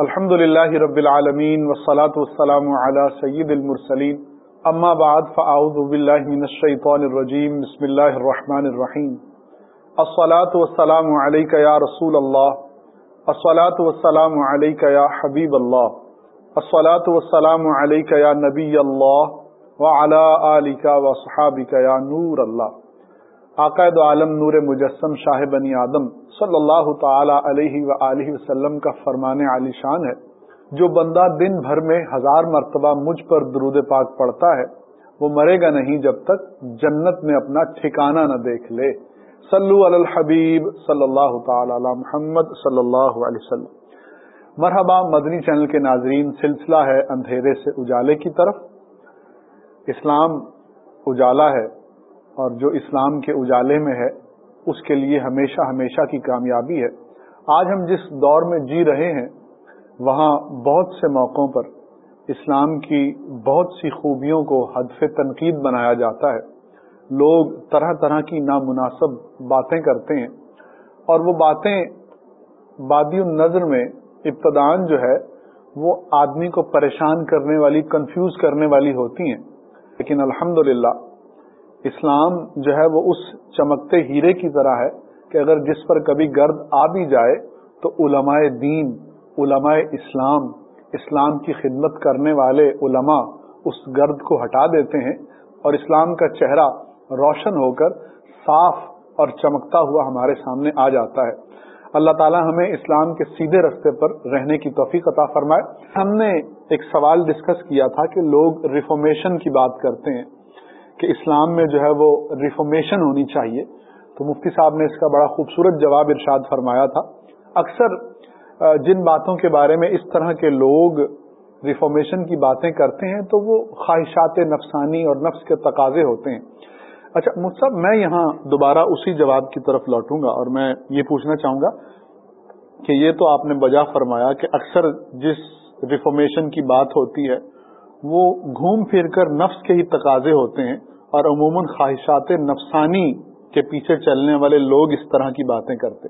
الحمد لله رب العالمين والصلاة والسلام على سيد المرسلين اما بعد فاعوذ بالله من الشيطان الرجيم بسم الله الرحمن الرحيم الصلاة والسلام عليك يا رسول الله الصلاة والسلام عليك يا حبيب الله الصلاة والسلام عليك يا نبي الله وعلى آلك وصحابك يا نور الله عقائد عالم نور مجسم شاہ بنی آدم صلی اللہ تعالی علیہ و وسلم کا فرمان علی شان ہے۔ جو بندہ دن بھر میں ہزار مرتبہ مجھ پر درود پاک پڑتا ہے، وہ مرے گا نہیں جب تک جنت میں اپنا ٹھکانہ نہ دیکھ لے۔ صلو علی الحبیب صلی اللہ تعالی علی محمد صلی اللہ علیہ وسلم۔ مرحبا، مدنی چینل کے ناظرین، سلسلہ ہے اندھیرے سے اجالے کی طرف۔ اسلام اجالا ہے۔ اور جو اسلام کے اجالے میں ہے، اس کے لیے ہمیشہ ہمیشہ کی کامیابی ہے۔ آج ہم جس دور میں جی رہے ہیں، وہاں بہت سے موقعوں پر اسلام کی بہت سی خوبیوں کو حدف تنقید بنایا جاتا ہے۔ لوگ طرح طرح کی نامناسب باتیں کرتے ہیں۔ اور وہ باتیں بادی النظر میں ابتدان جو ہے، وہ آدمی کو پریشان کرنے والی، کنفیوز کرنے والی ہوتی ہیں۔ لیکن الحمد اسلام جو ہے وہ اس چمکتے ہیرے کی طرح ہے کہ اگر جس پر کبھی گرد آ بھی جائے تو علماء دین، علماء اسلام اسلام کی خدمت کرنے والے علماء اس گرد کو ہٹا دیتے ہیں اور اسلام کا چہرہ روشن ہو کر صاف اور چمکتا ہوا ہمارے سامنے آ جاتا ہے۔ اللہ تعالی ہمیں اسلام کے سیدھے رستے پر رہنے کی توفیق عطا فرمائے۔ ہم نے ایک سوال ڈسکس کیا تھا کہ لوگ ریفارمیشن کی بات کرتے ہیں۔ کہ اسلام میں جو ہے وہ ریفارمیشن ہونی چاہیے۔ تو مفتی صاحب نے اس کا بڑا خوبصورت جواب ارشاد فرمایا تھا۔ اکثر جن باتوں کے بارے میں اس طرح کے لوگ ریفارمیشن کی باتیں کرتے ہیں تو وہ خواہشات نفسانی اور نفس کے تقاضے ہوتے ہیں۔ اچھا مصحف میں یہاں دوبارہ اسی جواب کی طرف لوٹوں گا اور میں یہ پوچھنا چاہوں گا کہ یہ تو آپ نے بجا فرمایا کہ اکثر جس ریفارمیشن کی بات ہوتی ہے وہ گھوم پھر کر نفس کے ہی تقاضے ہوتے ہیں۔ اور عموماً خواہشات نفسانی کے پیچھے چلنے والے لوگ اس طرح کی باتیں کرتے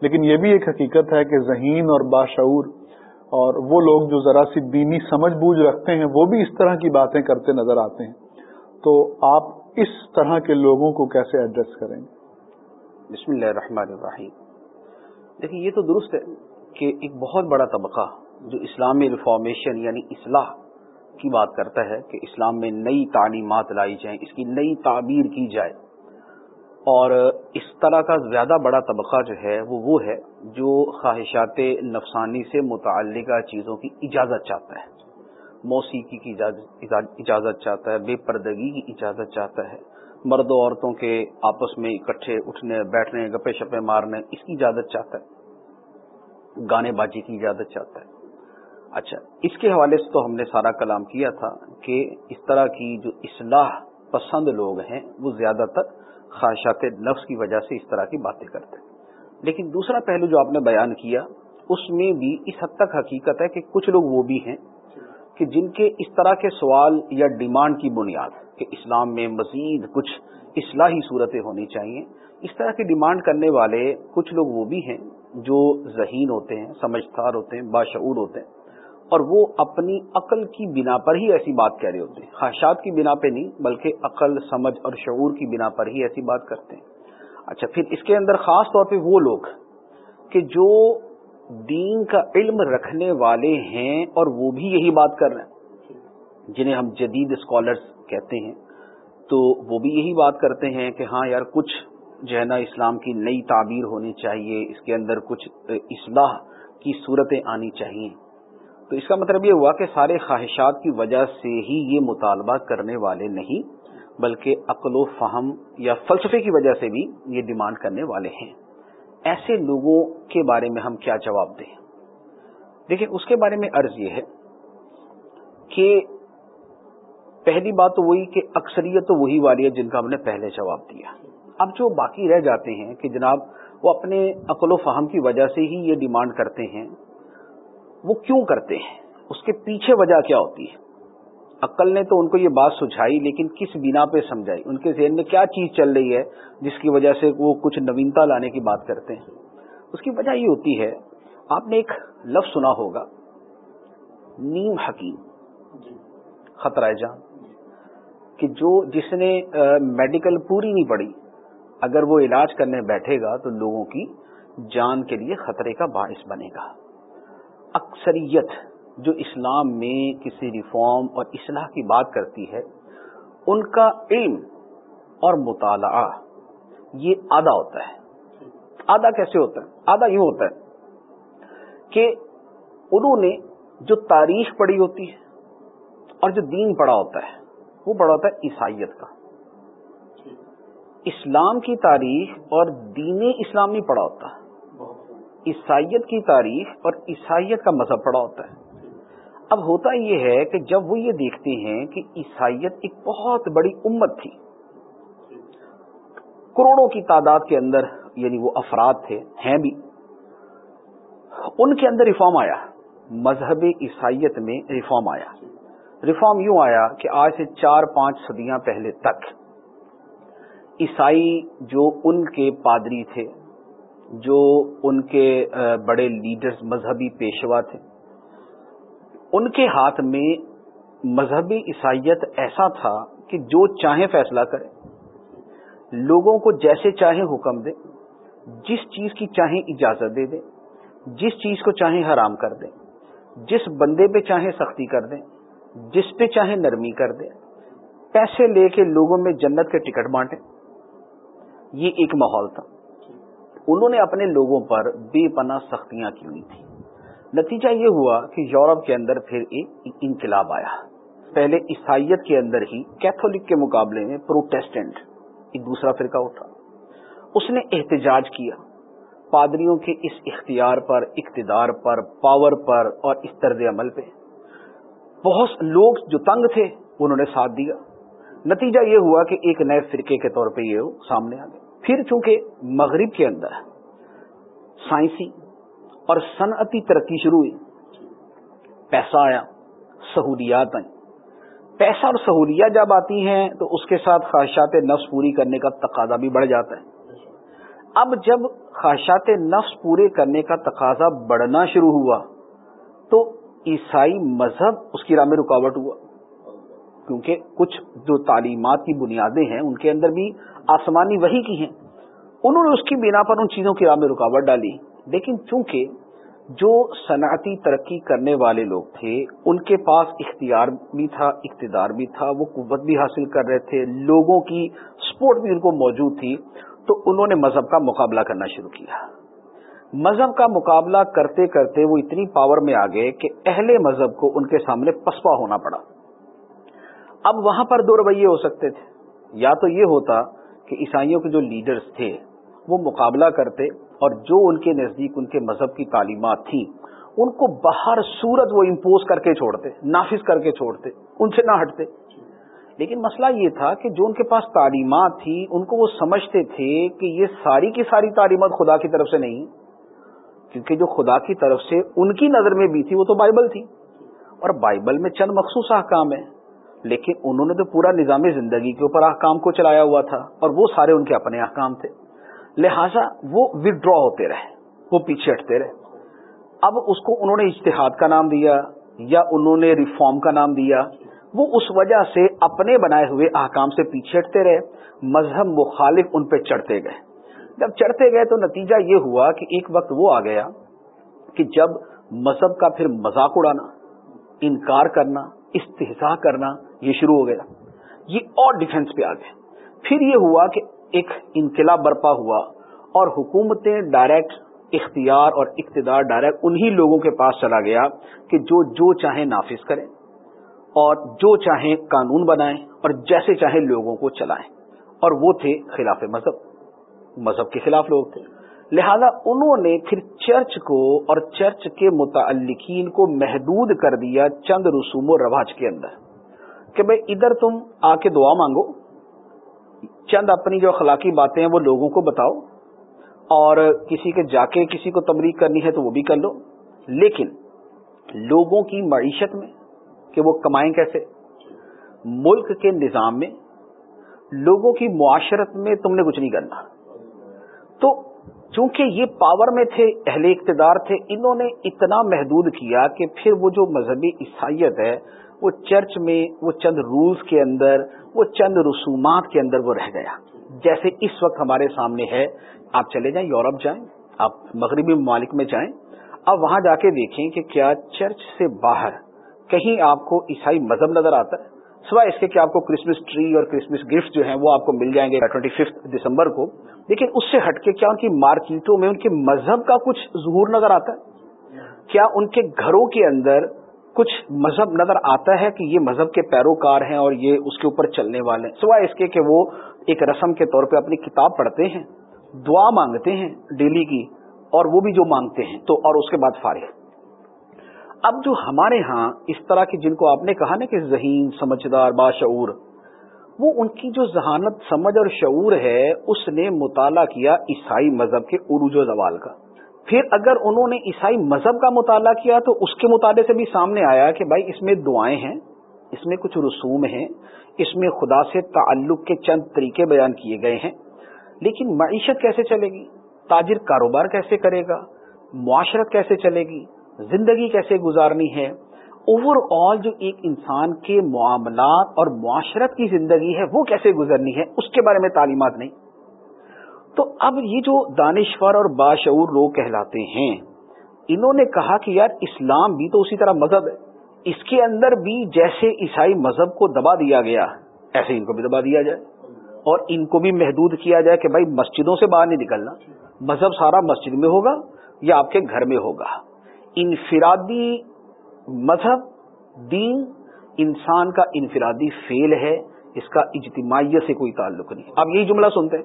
لیکن یہ بھی ایک حقیقت ہے کہ ذہین اور باشعور اور وہ لوگ جو ذرا سی دینی سمجھ بوجھ رکھتے ہیں، وہ بھی اس طرح کی باتیں کرتے نظر آتے ہیں۔ تو آپ اس طرح کے لوگوں کو کیسے ایڈریس کریں گے؟ بسم اللہ الرحمن الرحیم۔ دیکھیے، یہ تو درست ہے کہ ایک بہت بڑا طبقہ جو اسلامی ریفارمیشن یعنی اصلاح کی بات کرتا ہے کہ اسلام میں نئی تعلیمات لائی جائیں، اس کی نئی تعبیر کی جائے۔ اور اس طرح کا زیادہ بڑا طبقہ جو ہے، وہ وہ ہے جو خواہشات نفسانی سے متعلقہ چیزوں کی اجازت چاہتا ہے۔ موسیقی کی اجازت چاہتا ہے، بے پردگی کی اجازت چاہتا ہے۔ مرد و عورتوں کے آپس میں اکٹھے اٹھنے، بیٹھنے، گپے شپے مارنے، اس کی اجازت چاہتا ہے۔ گانے بازی کی اجازت چاہتا ہے۔ اچھا اس کے حوالے سے تو ہم نے سارا کلام کیا تھا کہ اس طرح کی جو اصلاح پسند لوگ ہیں، وہ زیادہ تر خواہشات نفس کی وجہ سے اس طرح کی باتیں کرتے ہیں۔ لیکن دوسرا پہلو جو آپ نے بیان کیا، اس میں بھی اس حد تک حقیقت ہے کہ کچھ لوگ وہ بھی ہیں کہ جن کے اس طرح کے سوال یا ڈیمانڈ کی بنیاد کہ اسلام میں مزید کچھ اصلاحی صورتیں ہونی چاہیے، اس طرح کی ڈیمانڈ کرنے والے کچھ لوگ وہ بھی ہیں جو ذہین ہوتے ہیں، سمجھدار ہوتے ہیں، باشعور ہوتے ہیں۔ اور وہ اپنی عقل کی بنا پر ہی ایسی بات کہہ رہے ہوتے ہیں۔ خواہشات کی بنا پہ نہیں، بلکہ عقل، سمجھ اور شعور کی بنا پر ہی ایسی بات کرتے ہیں۔ اچھا پھر اس کے اندر خاص طور پہ وہ لوگ کہ جو دین کا علم رکھنے والے ہیں اور وہ بھی یہی بات کر رہے ہیں، جنہیں ہم جدید اسکالرس کہتے ہیں۔ تو وہ بھی یہی بات کرتے ہیں کہ ہاں یار، کچھ جو ہے نا اسلام کی نئی تعبیر ہونی چاہیے، اس کے اندر کچھ اصلاح کی صورتیں آنی چاہیے۔ تو اس کا مطلب یہ ہوا کہ سارے خواہشات کی وجہ سے ہی یہ مطالبہ کرنے والے نہیں، بلکہ عقل و فہم یا فلسفے کی وجہ سے بھی یہ ڈیمانڈ کرنے والے ہیں۔ ایسے لوگوں کے بارے میں ہم کیا جواب دیں؟ لیکن اس کے بارے میں عرض یہ ہے کہ پہلی بات تو وہی کہ اکثریت تو وہی والی ہے جن کا ہم نے پہلے جواب دیا۔ اب جو باقی رہ جاتے ہیں کہ جناب وہ اپنے عقل و فہم کی وجہ سے ہی یہ ڈیمانڈ کرتے ہیں وہ کیوں کرتے ہیں؟ اس کے پیچھے وجہ کیا ہوتی ہے؟ عقل نے تو ان کو یہ بات سجھائی، لیکن کس بنا پہ سمجھائی؟ ان کے ذہن میں کیا چیز چل رہی ہے جس کی وجہ سے وہ کچھ نوینتا لانے کی بات کرتے ہیں؟ اس کی وجہ یہ ہوتی ہے، آپ نے ایک لفظ سنا ہوگا، نیم حکیم، خطرہ جان، کہ جو جس نے میڈیکل پوری نہیں پڑی اگر وہ علاج کرنے بیٹھے گا تو لوگوں کی جان کے لیے خطرے کا باعث بنے گا۔ اکثریت جو اسلام میں کسی ریفارم اور اصلاح کی بات کرتی ہے ان کا علم اور مطالعہ یہ آدھا ہوتا ہے۔ آدھا کیسے ہوتا ہے؟ آدھا یوں ہوتا ہے کہ انہوں نے جو تاریخ پڑھی ہوتی ہے اور جو دین پڑھا ہوتا ہے وہ پڑھا ہوتا ہے عیسائیت کا۔ اسلام کی تاریخ اور دین اسلام نہیں پڑھا ہوتا عیسائیت کی تاریخ اور عیسائیت کا مذہب پڑا ہوتا ہے۔ اب ہوتا یہ ہے کہ جب وہ یہ دیکھتے ہیں کہ عیسائیت ایک بہت بڑی امت تھی، کروڑوں کی تعداد کے اندر یعنی وہ افراد تھے، ہیں بھی، ان کے اندر ریفارم آیا۔ مذہب عیسائیت میں ریفارم آیا۔ ریفارم یوں آیا کہ آج سے چار پانچ صدیاں پہلے تک عیسائی جو ان کے پادری تھے جو ان کے بڑے لیڈرز مذہبی پیشوا تھے۔ ان کے ہاتھ میں مذہبی عیسائیت ایسا تھا کہ جو چاہیں فیصلہ کرے لوگوں کو جیسے چاہیں حکم دے جس چیز کی چاہیں اجازت دے دیں، جس چیز کو چاہیں حرام کر دیں، جس بندے پہ چاہیں سختی کر دیں، جس پہ چاہیں نرمی کر دیں، پیسے لے کے لوگوں میں جنت کے ٹکٹ بانٹیں۔ یہ ایک ماحول تھا۔ انہوں نے اپنے لوگوں پر بے پناہ سختیاں کی ہوئی تھی نتیجہ یہ ہوا کہ یورپ کے اندر پھر ایک انقلاب آیا۔ پہلے عیسائیت کے اندر ہی کیتھولک کے مقابلے میں پروٹیسٹنٹ ایک دوسرا فرقہ اٹھا۔ اس نے احتجاج کیا۔ پادریوں کے اس اختیار پر، اقتدار پر پاور پر اور اس طرز عمل پہ۔ بہت لوگ جو تنگ تھے، انہوں نے ساتھ دیا۔ نتیجہ یہ ہوا کہ ایک نئے فرقے کے طور پہ یہ سامنے آ گئے۔ پھر چونکہ مغرب کے اندر سائنسی اور صنعتی ترقی شروع ہوئی، پیسہ آیا، سہولیات آئیں۔ پیسہ اور سہولیات جب آتی ہیں تو اس کے ساتھ خواہشات نفس پوری کرنے کا تقاضا بھی بڑھ جاتا ہے۔ اب جب خواہشات نفس پورے کرنے کا تقاضا بڑھنا شروع ہوا تو عیسائی مذہب اس کی راہ میں رکاوٹ ہوا۔ کیونکہ کچھ جو تعلیمات کی بنیادیں ہیں، ان کے اندر بھی آسمانی وہی کی ہیں۔ انہوں نے اس کی بنا پر ان چیزوں کی راہ میں رکاوٹ ڈالی۔ لیکن چونکہ جو صنعتی ترقی کرنے والے لوگ تھے، ان کے پاس اختیار بھی تھا، اقتدار بھی تھا، وہ قوت بھی حاصل کر رہے تھے، لوگوں کی سپورٹ بھی ان کو موجود تھی، تو انہوں نے مذہب کا مقابلہ کرنا شروع کیا۔ مذہب کا مقابلہ کرتے کرتے وہ اتنی پاور میں آ گئے کہ اہل مذہب کو ان کے سامنے پسپا ہونا پڑا۔ اب وہاں پر دو رویے ہو سکتے تھے۔ یا تو یہ ہوتا کہ عیسائیوں کے جو لیڈرز تھے، وہ مقابلہ کرتے اور جو ان کے نزدیک ان کے مذہب کی تعلیمات تھیں، ان کو باہر صورت وہ امپوز کر کے چھوڑتے، نافذ کر کے چھوڑتے، ان سے نہ ہٹتے۔ لیکن مسئلہ یہ تھا کہ جو ان کے پاس تعلیمات تھی ان کو وہ سمجھتے تھے کہ یہ ساری کی ساری تعلیمات خدا کی طرف سے نہیں، کیونکہ جو خدا کی طرف سے ان کی نظر میں بھی تھی، وہ تو بائبل تھی۔ اور بائبل میں چند مخصوص احکام ہیں۔ لیکن انہوں نے تو پورا نظام زندگی کے اوپر احکام کو چلایا ہوا تھا اور وہ سارے ان کے اپنے احکام تھے۔ لہذا وہ ودرا ہوتے رہے، وہ پیچھے ہٹتے رہے۔ اب اس کو انہوں نے اشتہاد کا نام دیا یا انہوں نے ریفارم کا نام دیا، وہ اس وجہ سے اپنے بنائے ہوئے احکام سے پیچھے ہٹتے رہے، مذہب مخالف ان پہ چڑھتے گئے۔ جب چڑھتے گئے تو نتیجہ یہ ہوا کہ ایک وقت وہ آ گیا کہ جب مذہب کا پھر مذاق اڑانا، انکار کرنا استحصا کرنا یہ شروع ہو گیا۔ یہ اور ڈیفنس پہ آ گئے پھر یہ ہوا کہ ایک انقلاب برپا ہوا اور حکومتیں ڈائریکٹ اختیار اور اقتدار ڈائریکٹ انہی لوگوں کے پاس چلا گیا کہ جو جو چاہیں نافذ کریں اور جو چاہیں قانون بنائیں اور جیسے چاہیں لوگوں کو چلائیں۔ اور وہ تھے خلاف مذہب۔ مذہب کے خلاف لوگ تھے۔ لہذا انہوں نے پھر چرچ کو اور چرچ کے متعلقین کو محدود کر دیا چند رسوم و رواج کے اندر۔ کہ بھائی ادھر تم آ کے دعا مانگو، چند اپنی جو اخلاقی باتیں ہیں وہ لوگوں کو بتاؤ، اور کسی کے جا کے کسی کو تبلیغ کرنی ہے تو وہ بھی کر لو۔ لیکن لوگوں کی معیشت میں کہ وہ کمائیں کیسے؟ ملک کے نظام میں لوگوں کی معاشرت میں تم نے کچھ نہیں کرنا۔ تو چونکہ یہ پاور میں تھے، اہل اقتدار تھے، انہوں نے اتنا محدود کیا کہ پھر وہ جو مذہبی عیسائیت ہے وہ چرچ میں وہ چند رولز کے اندر وہ چند رسومات کے اندر وہ رہ گیا۔ جیسے اس وقت ہمارے سامنے ہے، آپ چلے جائیں، یورپ جائیں، آپ مغربی ممالک میں جائیں اب وہاں جا کے دیکھیں کہ کیا چرچ سے باہر کہیں آپ کو عیسائی مذہب نظر آتا ہے۔ سوائے اس کے کہ آپ کو کرسمس ٹری اور کرسمس گفٹ جو ہیں وہ آپ کو مل جائیں گے ٹوئنٹی ففتھ دسمبر کو۔ لیکن اس سے ہٹ کے کیا ان کی مارکیٹوں میں ان کے مذہب کا کچھ ظہور نظر آتا ہے؟ کیا ان کے گھروں کے اندر کچھ مذہب نظر آتا ہے کہ یہ مذہب کے پیروکار ہیں اور یہ اس کے اوپر چلنے والے ہیں۔ سوائے اس کے کہ وہ ایک رسم کے طور پہ اپنی کتاب پڑھتے ہیں، دعا مانگتے ہیں ڈیلی کی، اور وہ بھی جو مانگتے ہیں۔ تو اور اس کے بعد فارغ۔ اب جو ہمارے ہاں اس طرح کی جن کو آپ نے کہا نا کہ ذہین، سمجھدار، باشعور، وہ ان کی جو ذہانت، سمجھ اور شعور ہے، اس نے مطالعہ کیا عیسائی مذہب کے عروج و زوال کا۔ پھر اگر انہوں نے عیسائی مذہب کا مطالعہ کیا تو اس کے مطالعے سے بھی سامنے آیا کہ بھائی اس میں دعائیں ہیں، اس میں کچھ رسوم ہیں، اس میں خدا سے تعلق کے چند طریقے بیان کیے گئے ہیں۔ لیکن معیشت کیسے چلے گی؟ تاجر کاروبار کیسے کرے گا؟ معاشرت کیسے چلے گی؟ زندگی کیسے گزارنی ہے؟ اوور آل جو ایک انسان کے معاملات اور معاشرت کی زندگی ہے وہ کیسے گزرنی ہے؟ اس کے بارے میں تعلیمات نہیں۔ تو اب یہ جو دانشور اور باشعور لوگ کہلاتے ہیں، انہوں نے کہا کہ یار اسلام بھی تو اسی طرح مذہب ہے۔ اس کے اندر بھی جیسے عیسائی مذہب کو دبا دیا گیا، ایسے ان کو بھی دبا دیا جائے۔ اور ان کو بھی محدود کیا جائے کہ بھائی مسجدوں سے باہر نہیں نکلنا، مذہب سارا مسجد میں ہوگا یا آپ کے گھر میں ہوگا۔ انفرادی مذہب، دین، انسان کا انفرادی فیل ہے، اس کا اجتماعیت سے کوئی تعلق نہیں۔ آپ یہی جملہ سنتے ہیں۔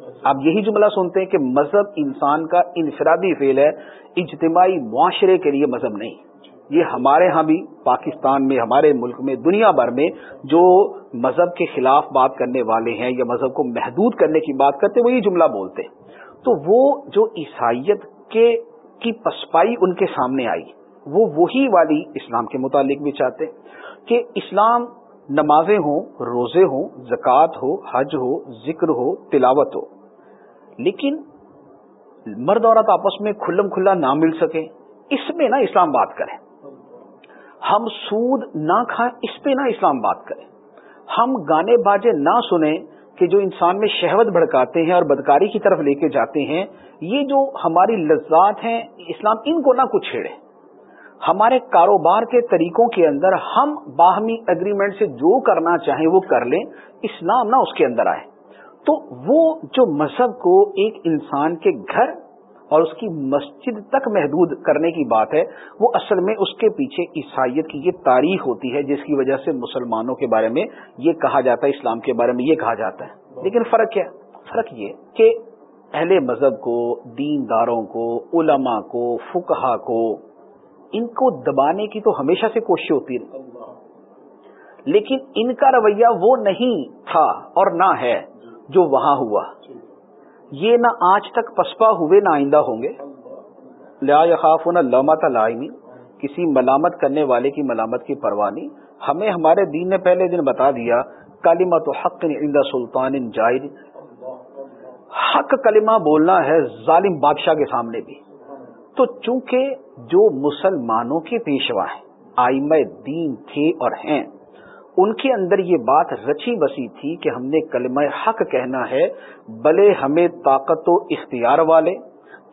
آپ یہی جملہ سنتے ہیں کہ مذہب انسان کا انفرادی فیل ہے، اجتماعی معاشرے کے لیے مذہب نہیں۔ یہ ہمارے ہاں بھی، پاکستان میں، ہمارے ملک میں، دنیا بھر میں جو مذہب کے خلاف بات کرنے والے ہیں یا مذہب کو محدود کرنے کی بات کرتے وہ یہ جملہ بولتے تو وہ جو عیسائیت کے، کی پسپائی ان کے سامنے آئی، وہ وہی والی اسلام کے متعلق بھی چاہتے کہ اسلام نمازیں ہوں، روزے ہوں، زکوٰۃ ہو، حج ہو، ذکر ہو، تلاوت ہو۔ لیکن مرد عورت آپس میں کھلم کھلا نہ مل سکے اس میں نہ اسلام بات کرے ہم سود نہ کھائیں، اس پہ نہ اسلام بات کرے ہم گانے باجے نہ سنیں کہ جو انسان میں شہوت بھڑکاتے ہیں اور بدکاری کی طرف لے کے جاتے ہیں، یہ جو ہماری لذات ہیں، اسلام ان کو نہ کچھ چھیڑے۔ ہمارے کاروبار کے طریقوں کے اندر ہم باہمی اگریمنٹ سے جو کرنا چاہیں وہ کر لیں، اسلام نہ اس کے اندر آئے۔ تو وہ جو مذہب کو ایک انسان کے گھر اور اس کی مسجد تک محدود کرنے کی بات ہے، وہ اصل میں اس کے پیچھے عیسائیت کی یہ تاریخ ہوتی ہے، جس کی وجہ سے مسلمانوں کے بارے میں یہ کہا جاتا ہے، اسلام کے بارے میں یہ کہا جاتا ہے۔ لیکن فرق کیا؟ فرق یہ کہ اہل مذہب کو دین داروں کو، علماء کو فکہ کو ان کو دبانے کی تو ہمیشہ سے کوشش ہوتی رہی لیکن ان کا رویہ وہ نہیں تھا اور نہ ہے جو وہاں ہوا۔ یہ نہ آج تک پسپا ہوئے نہ آئندہ ہوں گے۔ لا یخاف نہ لامت لائنی کسی ملامت کرنے والے کی ملامت کی پروانی ہمیں ہمارے دین نے پہلے دن بتا دیا کالمت و حق عند سلطان جائد حق کلمہ بولنا ہے ظالم بادشاہ کے سامنے بھی۔ تو چونکہ جو مسلمانوں کے پیشوا ہیں آئم دین تھے اور ہیں۔ ان کے اندر یہ بات رچی بسی تھی کہ ہم نے کلمہ حق کہنا ہے، بلے ہمیں طاقت و اختیار والے،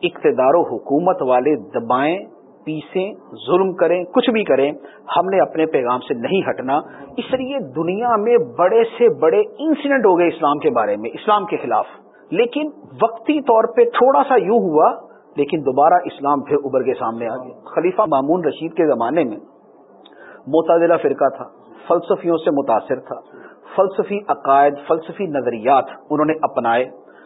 اقتدار و حکومت والے دبائیں، پیسیں، ظلم کریں، کچھ بھی کریں، ہم نے اپنے پیغام سے نہیں ہٹنا۔ اس لیے دنیا میں بڑے سے بڑے انسیڈنٹ ہو گئے اسلام کے بارے میں، اسلام کے خلاف۔ لیکن وقتی طور پہ تھوڑا سا یوں ہوا لیکن دوبارہ اسلام پھر ابھر کے سامنے آ گیا۔ خلیفہ مامون رشید کے زمانے میں متدلہ فرقہ تھا، فلسفیوں سے متاثر تھا۔ فلسفی عقائد، فلسفی نظریات انہوں نے اپنائے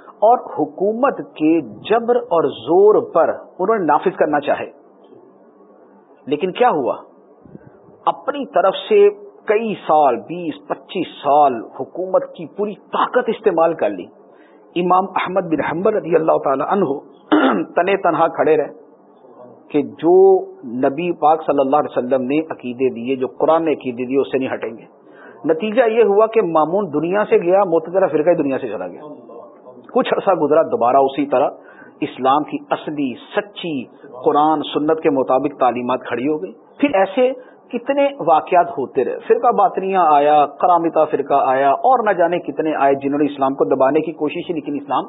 اور حکومت کے جبر اور زور پر انہوں نے نافذ کرنا چاہے۔ لیکن کیا ہوا؟ اپنی طرف سے کئی سال، بیس، پچیس سال حکومت کی پوری طاقت استعمال کر لی۔ امام احمد بن حمبل رضی اللہ تعالی عنہ تنے تنہا کھڑے رہے کہ جو نبی پاک صلی اللہ علیہ وسلم نے عقیدے دیے، جو قرآن نے عقیدے دیے، اس سے نہیں ہٹیں گے۔ نتیجہ یہ ہوا کہ مامون دنیا سے گیا متدرہ فرقہ دنیا سے چلا گیا۔ کچھ عرصہ گزرا دوبارہ اسی طرح اسلام کی اصلی، سچی قرآن، سنت کے مطابق تعلیمات کھڑی ہو گئی پھر ایسے کتنے واقعات ہوتے رہے۔ فرقہ باطنیاں آیا کرامتا فرقہ آیا اور نہ جانے کتنے آئے جنہوں نے اسلام کو دبانے کی کوشش کی لیکن اسلام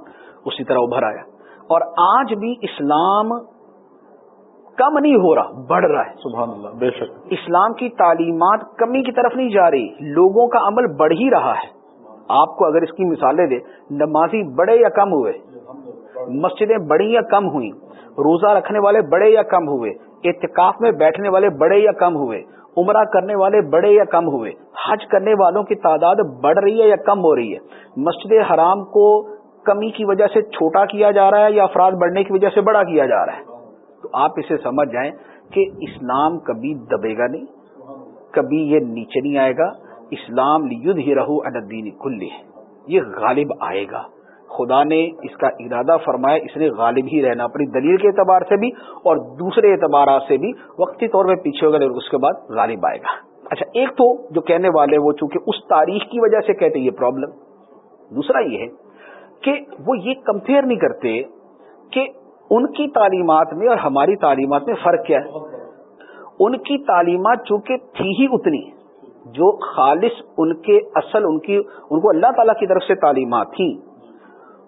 اسی طرح ابھر آیا۔ اور آج بھی اسلام کم نہیں ہو رہا بڑھ رہا ہے۔ سبحان اللہ بے شک۔ اسلام کی تعلیمات کمی کی طرف نہیں جا رہی لوگوں کا عمل بڑھ ہی رہا ہے۔ آپ کو اگر اس کی مثالیں دے نمازی بڑے یا کم ہوئے؟ مسجدیں بڑی یا کم ہوئی روزہ رکھنے والے بڑے یا کم ہوئے؟ اعتکاف میں بیٹھنے والے بڑے یا کم ہوئے، عمرہ کرنے والے بڑے یا کم ہوئے، حج کرنے والوں کی تعداد بڑھ رہی ہے یا کم ہو رہی ہے؟ مسجد حرام کو کمی کی وجہ سے چھوٹا کیا جا رہا ہے یا افراد بڑھنے کی وجہ سے بڑا کیا جا رہا ہے؟ تو آپ اسے سمجھ جائیں کہ اسلام کبھی دبے گا نہیں، کبھی یہ نیچے نہیں آئے گا۔ اسلام لد ہی رہو الدین کل یہ غالب آئے گا۔ خدا نے اس کا ارادہ فرمایا، اس نے غالب ہی رہنا، اپنی دلیل کے اعتبار سے بھی اور دوسرے اعتبارات سے بھی۔ وقتی طور پہ پیچھے ہوگا اس کے بعد غالب آئے گا۔ اچھا ایک تو جو کہنے والے وہ چونکہ اس تاریخ کی وجہ سے کہتے یہ پرابلم دوسرا یہ ہے کہ وہ یہ کمپیئر نہیں کرتے کہ ان کی تعلیمات میں اور ہماری تعلیمات میں فرق کیا ہے۔ ان کی تعلیمات چونکہ تھی ہی اتنی، جو خالص ان کے اصل، ان کی، ان کو اللہ تعالی کی طرف سے تعلیمات تھیں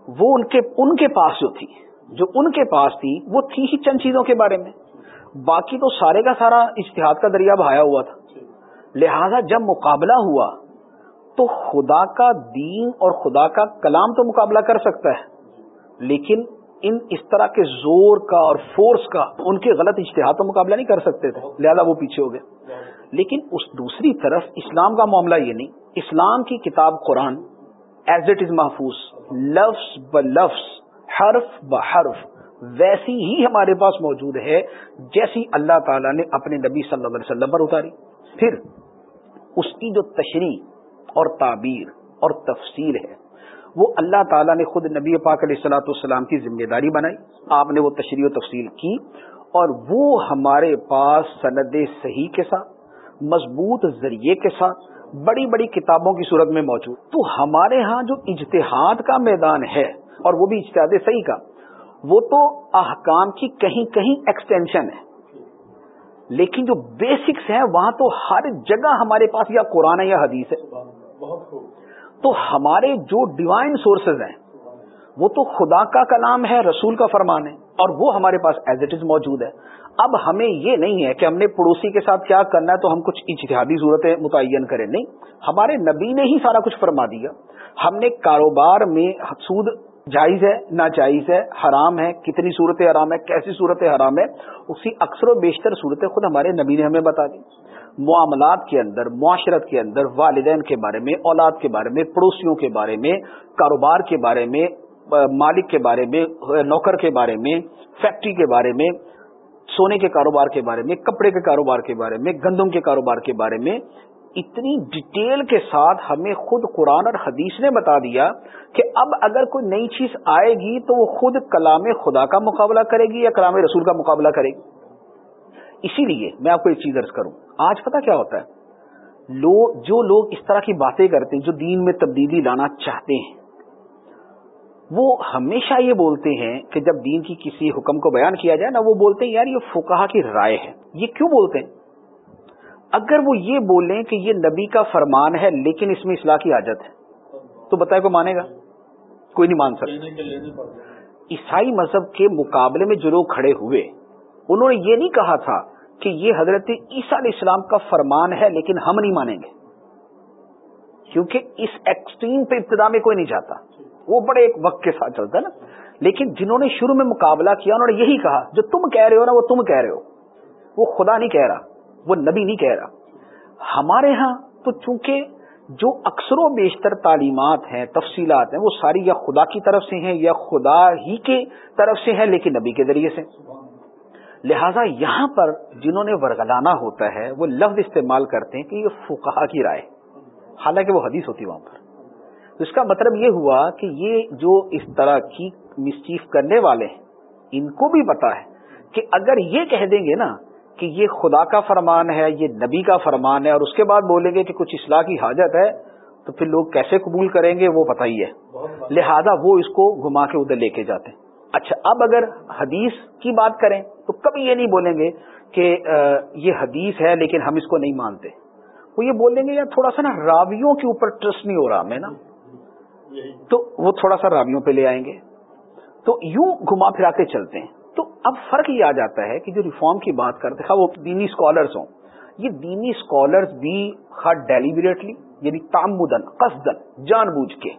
وہ ان کے ان کے پاس جو تھی، جو ان کے پاس تھی، وہ تھی ہی چند چیزوں کے بارے میں۔ باقی تو سارے کا سارا اشتہاد کا دریا بہایا ہوا تھا۔ لہذا جب مقابلہ ہوا، تو خدا کا دین اور خدا کا کلام تو مقابلہ کر سکتا ہے، لیکن ان اس طرح کے زور کا اور فورس کا ان کے غلط اشتہار تو مقابلہ نہیں کر سکتے تھے۔ لہذا وہ پیچھے ہو گئے۔ لیکن اس دوسری طرف اسلام کا معاملہ یہ نہیں۔ اسلام کی کتاب قرآن ایز اٹ از محفوظ لفظ ب لفظ حرف ب حرف ویسی ہی ہمارے پاس موجود ہے، جیسی اللہ تعالیٰ نے اپنے نبی صلی اللہ علیہ وسلم پر اتاری۔ پھر اس کی جو تشریح اور تعبیر اور تفصیل ہے، وہ اللہ تعالیٰ نے خود نبی پاک علیہ السلاۃ والسلام کی ذمہ داری بنائی۔ آپ نے وہ تشریح و تفصیل کی اور وہ ہمارے پاس سند صحیح کے ساتھ مضبوط ذریعے کے ساتھ بڑی بڑی کتابوں کی صورت میں موجود۔ تو ہمارے ہاں جو اجتہاد کا میدان ہے، اور وہ بھی اجتہاد صحیح کا، وہ تو احکام کی کہیں کہیں ایکسٹینشن ہے۔ لیکن جو بیسکس ہیں، وہاں تو ہر جگہ ہمارے پاس یا قرآن ہے یا حدیث ہے۔ تو ہمارے جو ڈیوائن سورسز ہیں، وہ تو خدا کا کلام ہے، رسول کا فرمان ہے، اور وہ ہمارے پاس ایز اٹ از موجود ہے۔ اب ہمیں یہ نہیں ہے کہ ہم نے پڑوسی کے ساتھ کیا کرنا ہے تو ہم کچھ اجتہادی صورتیں متعین کریں۔ نہیں، ہمارے نبی نے ہی سارا کچھ فرما دیا۔ ہم نے کاروبار میں سود جائز ہے، ناجائز ہے، حرام ہے، کتنی صورت حرام ہے، کیسی صورت حرام ہے، اسی اکثر و بیشتر صورتیں خود ہمارے نبی نے ہمیں بتا دی۔ معاملات کے اندر، معاشرت کے اندر، والدین کے بارے میں، اولاد کے بارے میں، پڑوسیوں کے بارے میں، کاروبار کے بارے میں، مالک کے بارے میں، نوکر کے بارے میں، فیکٹری کے بارے میں سونے کے کاروبار کے بارے میں، کپڑے کے کاروبار کے بارے میں، گندم کے کاروبار کے بارے میں اتنی ڈیٹیل کے ساتھ ہمیں خود قرآن اور حدیث نے بتا دیا کہ اب اگر کوئی نئی چیز آئے گی تو وہ خود کلام خدا کا مقابلہ کرے گی یا کلام رسول کا مقابلہ کرے گی۔ اسی لیے میں آپ کو ایک چیز ارض کروں۔ آج پتا کیا ہوتا ہے؟ لوگ جو لوگ اس طرح کی باتیں کرتے ہیں، جو دین میں تبدیلی لانا چاہتے ہیں وہ ہمیشہ یہ بولتے ہیں کہ جب دین کی کسی حکم کو بیان کیا جائے نا وہ بولتے ہیں یار یہ فکا کی رائے ہے۔ یہ کیوں بولتے ہیں؟ اگر وہ یہ بولیں کہ یہ نبی کا فرمان ہے لیکن اس میں اصلاح کی حاجت ہے تو بتائے کو مانے گا؟ کوئی نہیں مان سکتا۔ عیسائی مذہب کے مقابلے میں جو لوگ کھڑے ہوئے انہوں نے یہ نہیں کہا تھا کہ یہ حضرت عیسیٰ علیہ السلام کا فرمان ہے لیکن ہم نہیں مانیں گے۔ کیونکہ اس ایکسٹریم پہ ابتدا میں کوئی نہیں چاہتا وہ بڑے ایک وقت کے ساتھ چلتا ہے نا۔ لیکن جنہوں نے شروع میں مقابلہ کیا، انہوں نے یہی کہا، جو تم کہہ رہے ہو نا، وہ تم کہہ رہے ہو۔ وہ خدا نہیں کہہ رہا، وہ نبی نہیں کہہ رہا۔ ہمارے ہاں تو چونکہ جو اکثر و بیشتر تعلیمات ہیں، تفصیلات ہیں، وہ ساری یا خدا کی طرف سے ہیں یا خدا ہی کے طرف سے ہیں، لیکن نبی کے ذریعے سے۔ لہذا یہاں پر جنہوں نے ورگلانا ہوتا ہے، وہ لفظ استعمال کرتے ہیں کہ یہ فقہ کی رائے۔ حالانکہ وہ حدیث ہوتی وہاں پر۔ تو اس کا مطلب یہ ہوا کہ یہ جو اس طرح کی مسچیف کرنے والے ہیں ان کو بھی پتا ہے کہ اگر یہ کہہ دیں گے نا کہ یہ خدا کا فرمان ہے یہ نبی کا فرمان ہے اور اس کے بعد بولیں گے کہ کچھ اصلاح کی حاجت ہے تو پھر لوگ کیسے قبول کریں گے وہ پتہ ہی ہے۔ لہذا وہ اس کو گھما کے ادھر لے کے جاتے ہیں۔ اچھا اب اگر حدیث کی بات کریں تو کبھی یہ نہیں بولیں گے کہ یہ حدیث ہے لیکن ہم اس کو نہیں مانتے۔ وہ یہ بولیں گے یا تھوڑا سا نا راویوں کے اوپر ٹرسٹ نہیں ہو رہا میں نا۔ تو وہ تھوڑا سا راویوں پہ لے آئیں گے۔ تو یوں گھما پھرا کے چلتے ہیں۔ تو اب فرق یہ آ جاتا ہے کہ جو ریفارم کی بات کرتے ہیں وہ دینی اسکالرس ہوں یہ دینی اسکالرس بھی خاص ڈیلیبریٹلی یعنی تامدن قصدن جان بوجھ کے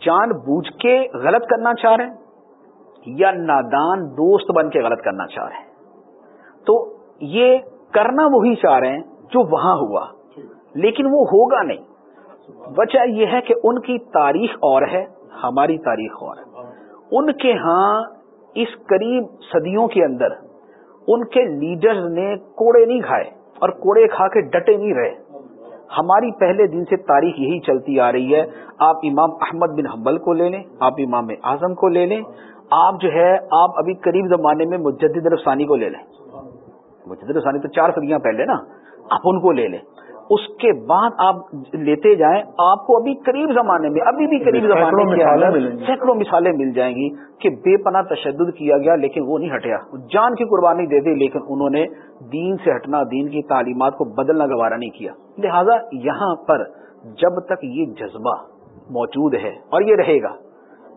جان بوجھ کے غلط کرنا چاہ رہے ہیں یا نادان دوست بن کے غلط کرنا چاہ رہے ہیں۔ تو یہ کرنا وہی چاہ رہے ہیں جو وہاں ہوا لیکن وہ ہوگا نہیں۔ وجہ یہ ہے کہ ان کی تاریخ اور ہے، ہماری تاریخ اور ہے۔ ان کے ہاں اس قریب صدیوں کے اندر ان کے لیڈرز نے کوڑے نہیں کھائے اور کوڑے کھا کے ڈٹے نہیں رہے۔ ہماری پہلے دن سے تاریخ یہی چلتی آ رہی ہے۔ آپ امام احمد بن حنبل کو لے لیں، آپ امام اعظم کو لے لیں۔ آپ جو ہے، آپ ابھی قریب زمانے میں مجدد رفسانی کو لے لیں۔ مجدد رفسانی تو چار صدیاں پہلے نا، آپ ان کو لے لیں۔ اس کے بعد آپ لیتے جائیں آپ کو ابھی قریب زمانے میں ابھی بھی قریب زمانے میں سینکڑوں مثالیں مل جائیں گی کہ بے پناہ تشدد کیا گیا لیکن وہ نہیں ہٹیا۔ جان کی قربانی دے دی لیکن انہوں نے دین سے ہٹنا دین کی تعلیمات کو بدلنا گوارا نہیں کیا۔ لہذا یہاں پر جب تک یہ جذبہ موجود ہے اور یہ رہے گا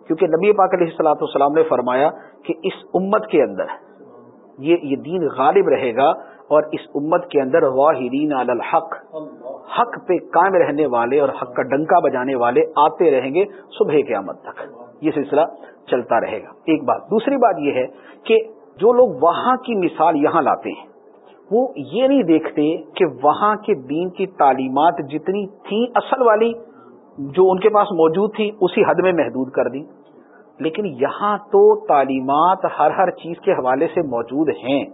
کیونکہ نبی پاک علیہ السلاۃ والسلام نے فرمایا کہ اس امت کے اندر یہ یہ دین غالب رہے گا اور اس امت کے اندر واحرین علی الحق، حق پہ قائم رہنے والے اور حق کا ڈنکا بجانے والے آتے رہیں گے صبح قیامت تک۔ یہ سلسلہ چلتا رہے گا۔ ایک بات، دوسری بات یہ ہے کہ جو لوگ وہاں کی مثال یہاں لاتے ہیں، وہ یہ نہیں دیکھتے کہ وہاں کے دین کی تعلیمات جتنی تھیں اصل والی، جو ان کے پاس موجود تھی، اسی حد میں محدود کر دی لیکن یہاں تو تعلیمات ہر ہر چیز کے حوالے سے موجود ہیں۔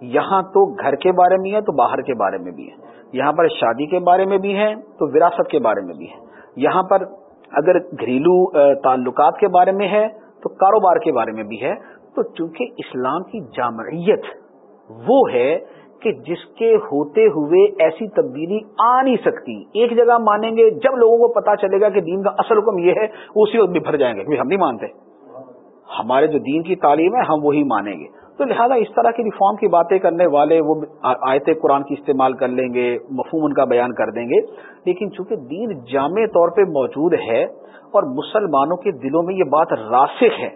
یہاں تو گھر کے بارے میں ہے تو باہر کے بارے میں بھی ہے۔ یہاں پر شادی کے بارے میں بھی ہے تو وراثت کے بارے میں بھی ہے۔ یہاں پر اگر گھریلو تعلقات کے بارے میں ہے تو کاروبار کے بارے میں بھی ہے۔ تو چونکہ اسلام کی جامعیت وہ ہے کہ جس کے ہوتے ہوئے ایسی تبدیلی آ نہیں سکتی۔ ایک جگہ مانیں گے، جب لوگوں کو پتا چلے گا کہ دین کا اصل حکم یہ ہے اسی وقت بھی بھر جائیں گے۔ ہم نہیں مانتے۔ ہمارے جو دین کی تعلیم ہے، ہم وہی مانیں گے۔ تو لہذا اس طرح کی ریفارم کی باتیں کرنے والے وہ آیت قرآن کی استعمال کر لیں گے، مفہوم ان کا بیان کر دیں گے۔ لیکن چونکہ دین جامع طور پہ موجود ہے اور مسلمانوں کے دلوں میں یہ بات راسخ ہے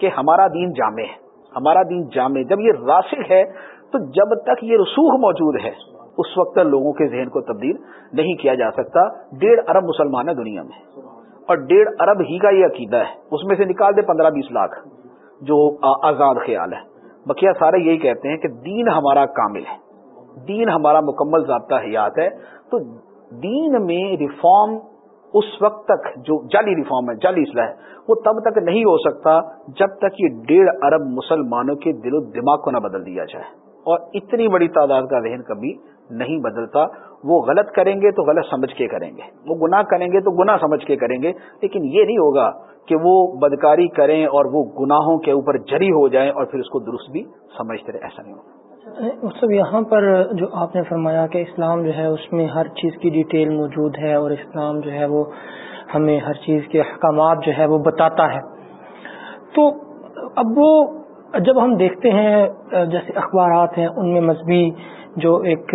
کہ ہمارا دین جامع ہے، ہمارا دین جامع۔ جب یہ راسخ ہے تو جب تک یہ رسوخ موجود ہے، اس وقت لوگوں کے ذہن کو تبدیل نہیں کیا جا سکتا۔ ڈیڑھ ارب مسلمان ہے دنیا میں۔ اور ڈیڑھ ارب ہی کا یہ عقیدہ ہے۔ اس میں سے نکال دے پندرہ بیس لاکھ، جو آزاد خیال ہے۔ بقیہ سارے یہی کہتے ہیں کہ دین ہمارا کامل ہے۔ دین ہمارا مکمل ضابطہ حیات ہے۔ تو دین میں ریفارم اس وقت تک جو جعلی ریفارم ہے، جعلی اصلاح ہے، وہ تب تک نہیں ہو سکتا جب تک یہ ڈیڑھ ارب مسلمانوں کے دل و دماغ کو نہ بدل دیا جائے۔ اور اتنی بڑی تعداد کا ذہن کبھی نہیں بدلتا۔ وہ غلط کریں گے تو غلط سمجھ کے کریں گے۔ وہ گناہ کریں گے تو گناہ سمجھ کے کریں گے۔ لیکن یہ نہیں ہوگا کہ وہ بدکاری کریں اور وہ گناہوں کے اوپر جری ہو جائیں اور پھر اس کو درست بھی سمجھتے رہے ایسا نہیں ہوگا مطلب یہاں پر جو آپ نے فرمایا کہ اسلام جو ہے، اس میں ہر چیز کی ڈیٹیل موجود ہے اور اسلام جو ہے، وہ ہمیں ہر چیز کے احکامات جو ہے، وہ بتاتا ہے۔ تو اب وہ جب ہم دیکھتے ہیں، جیسے اخبارات ہیں، ان میں مذہبی جو ایک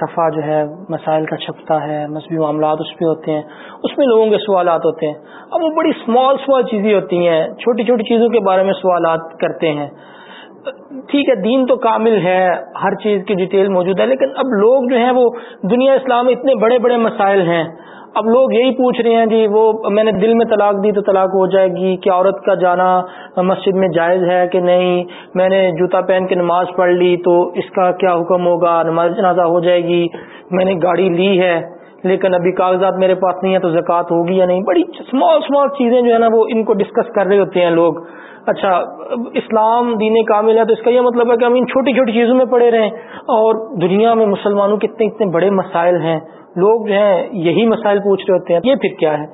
صفحہ جو ہے، مسائل کا چھپتا ہے، مذہبی معاملات اس پہ ہوتے ہیں، اس میں لوگوں کے سوالات ہوتے ہیں۔ اب وہ بڑی اسمال اسمال چیزیں ہوتی ہیں، چھوٹی چھوٹی چیزوں کے بارے میں سوالات کرتے ہیں۔ ٹھیک ہے، دین تو کامل ہے، ہر چیز کی ڈیٹیل موجود ہے، لیکن اب لوگ جو ہیں وہ دنیا اسلام میں اتنے بڑے بڑے مسائل ہیں۔ اب لوگ یہی پوچھ رہے ہیں جی وہ میں نے دل میں طلاق دی تو طلاق ہو جائے گی کہ عورت کا جانا مسجد میں جائز ہے کہ نہیں؟ میں نے جوتا پہن کے نماز پڑھ لی تو اس کا کیا حکم ہوگا؟ نماز جنازہ ہو جائے گی، میں نے گاڑی لی ہے، لیکن ابھی کاغذات میرے پاس نہیں ہے تو زکوٰۃ ہوگی یا نہیں؟ بڑی اسمال اسمال چیزیں جو ہے نا وہ ان کو ڈسکس کر رہے ہوتے ہیں لوگ۔ اچھا اسلام دین کامل ہے تو اس کا یہ مطلب ہے کہ ہم ان چھوٹی چھوٹی چیزوں میں پڑے رہیں اور دنیا میں مسلمانوں کے اتنے اتنے بڑے مسائل ہیں، لوگ جو ہیں یہی مسائل پوچھ رہے ہوتے ہیں، یہ پھر کیا ہے؟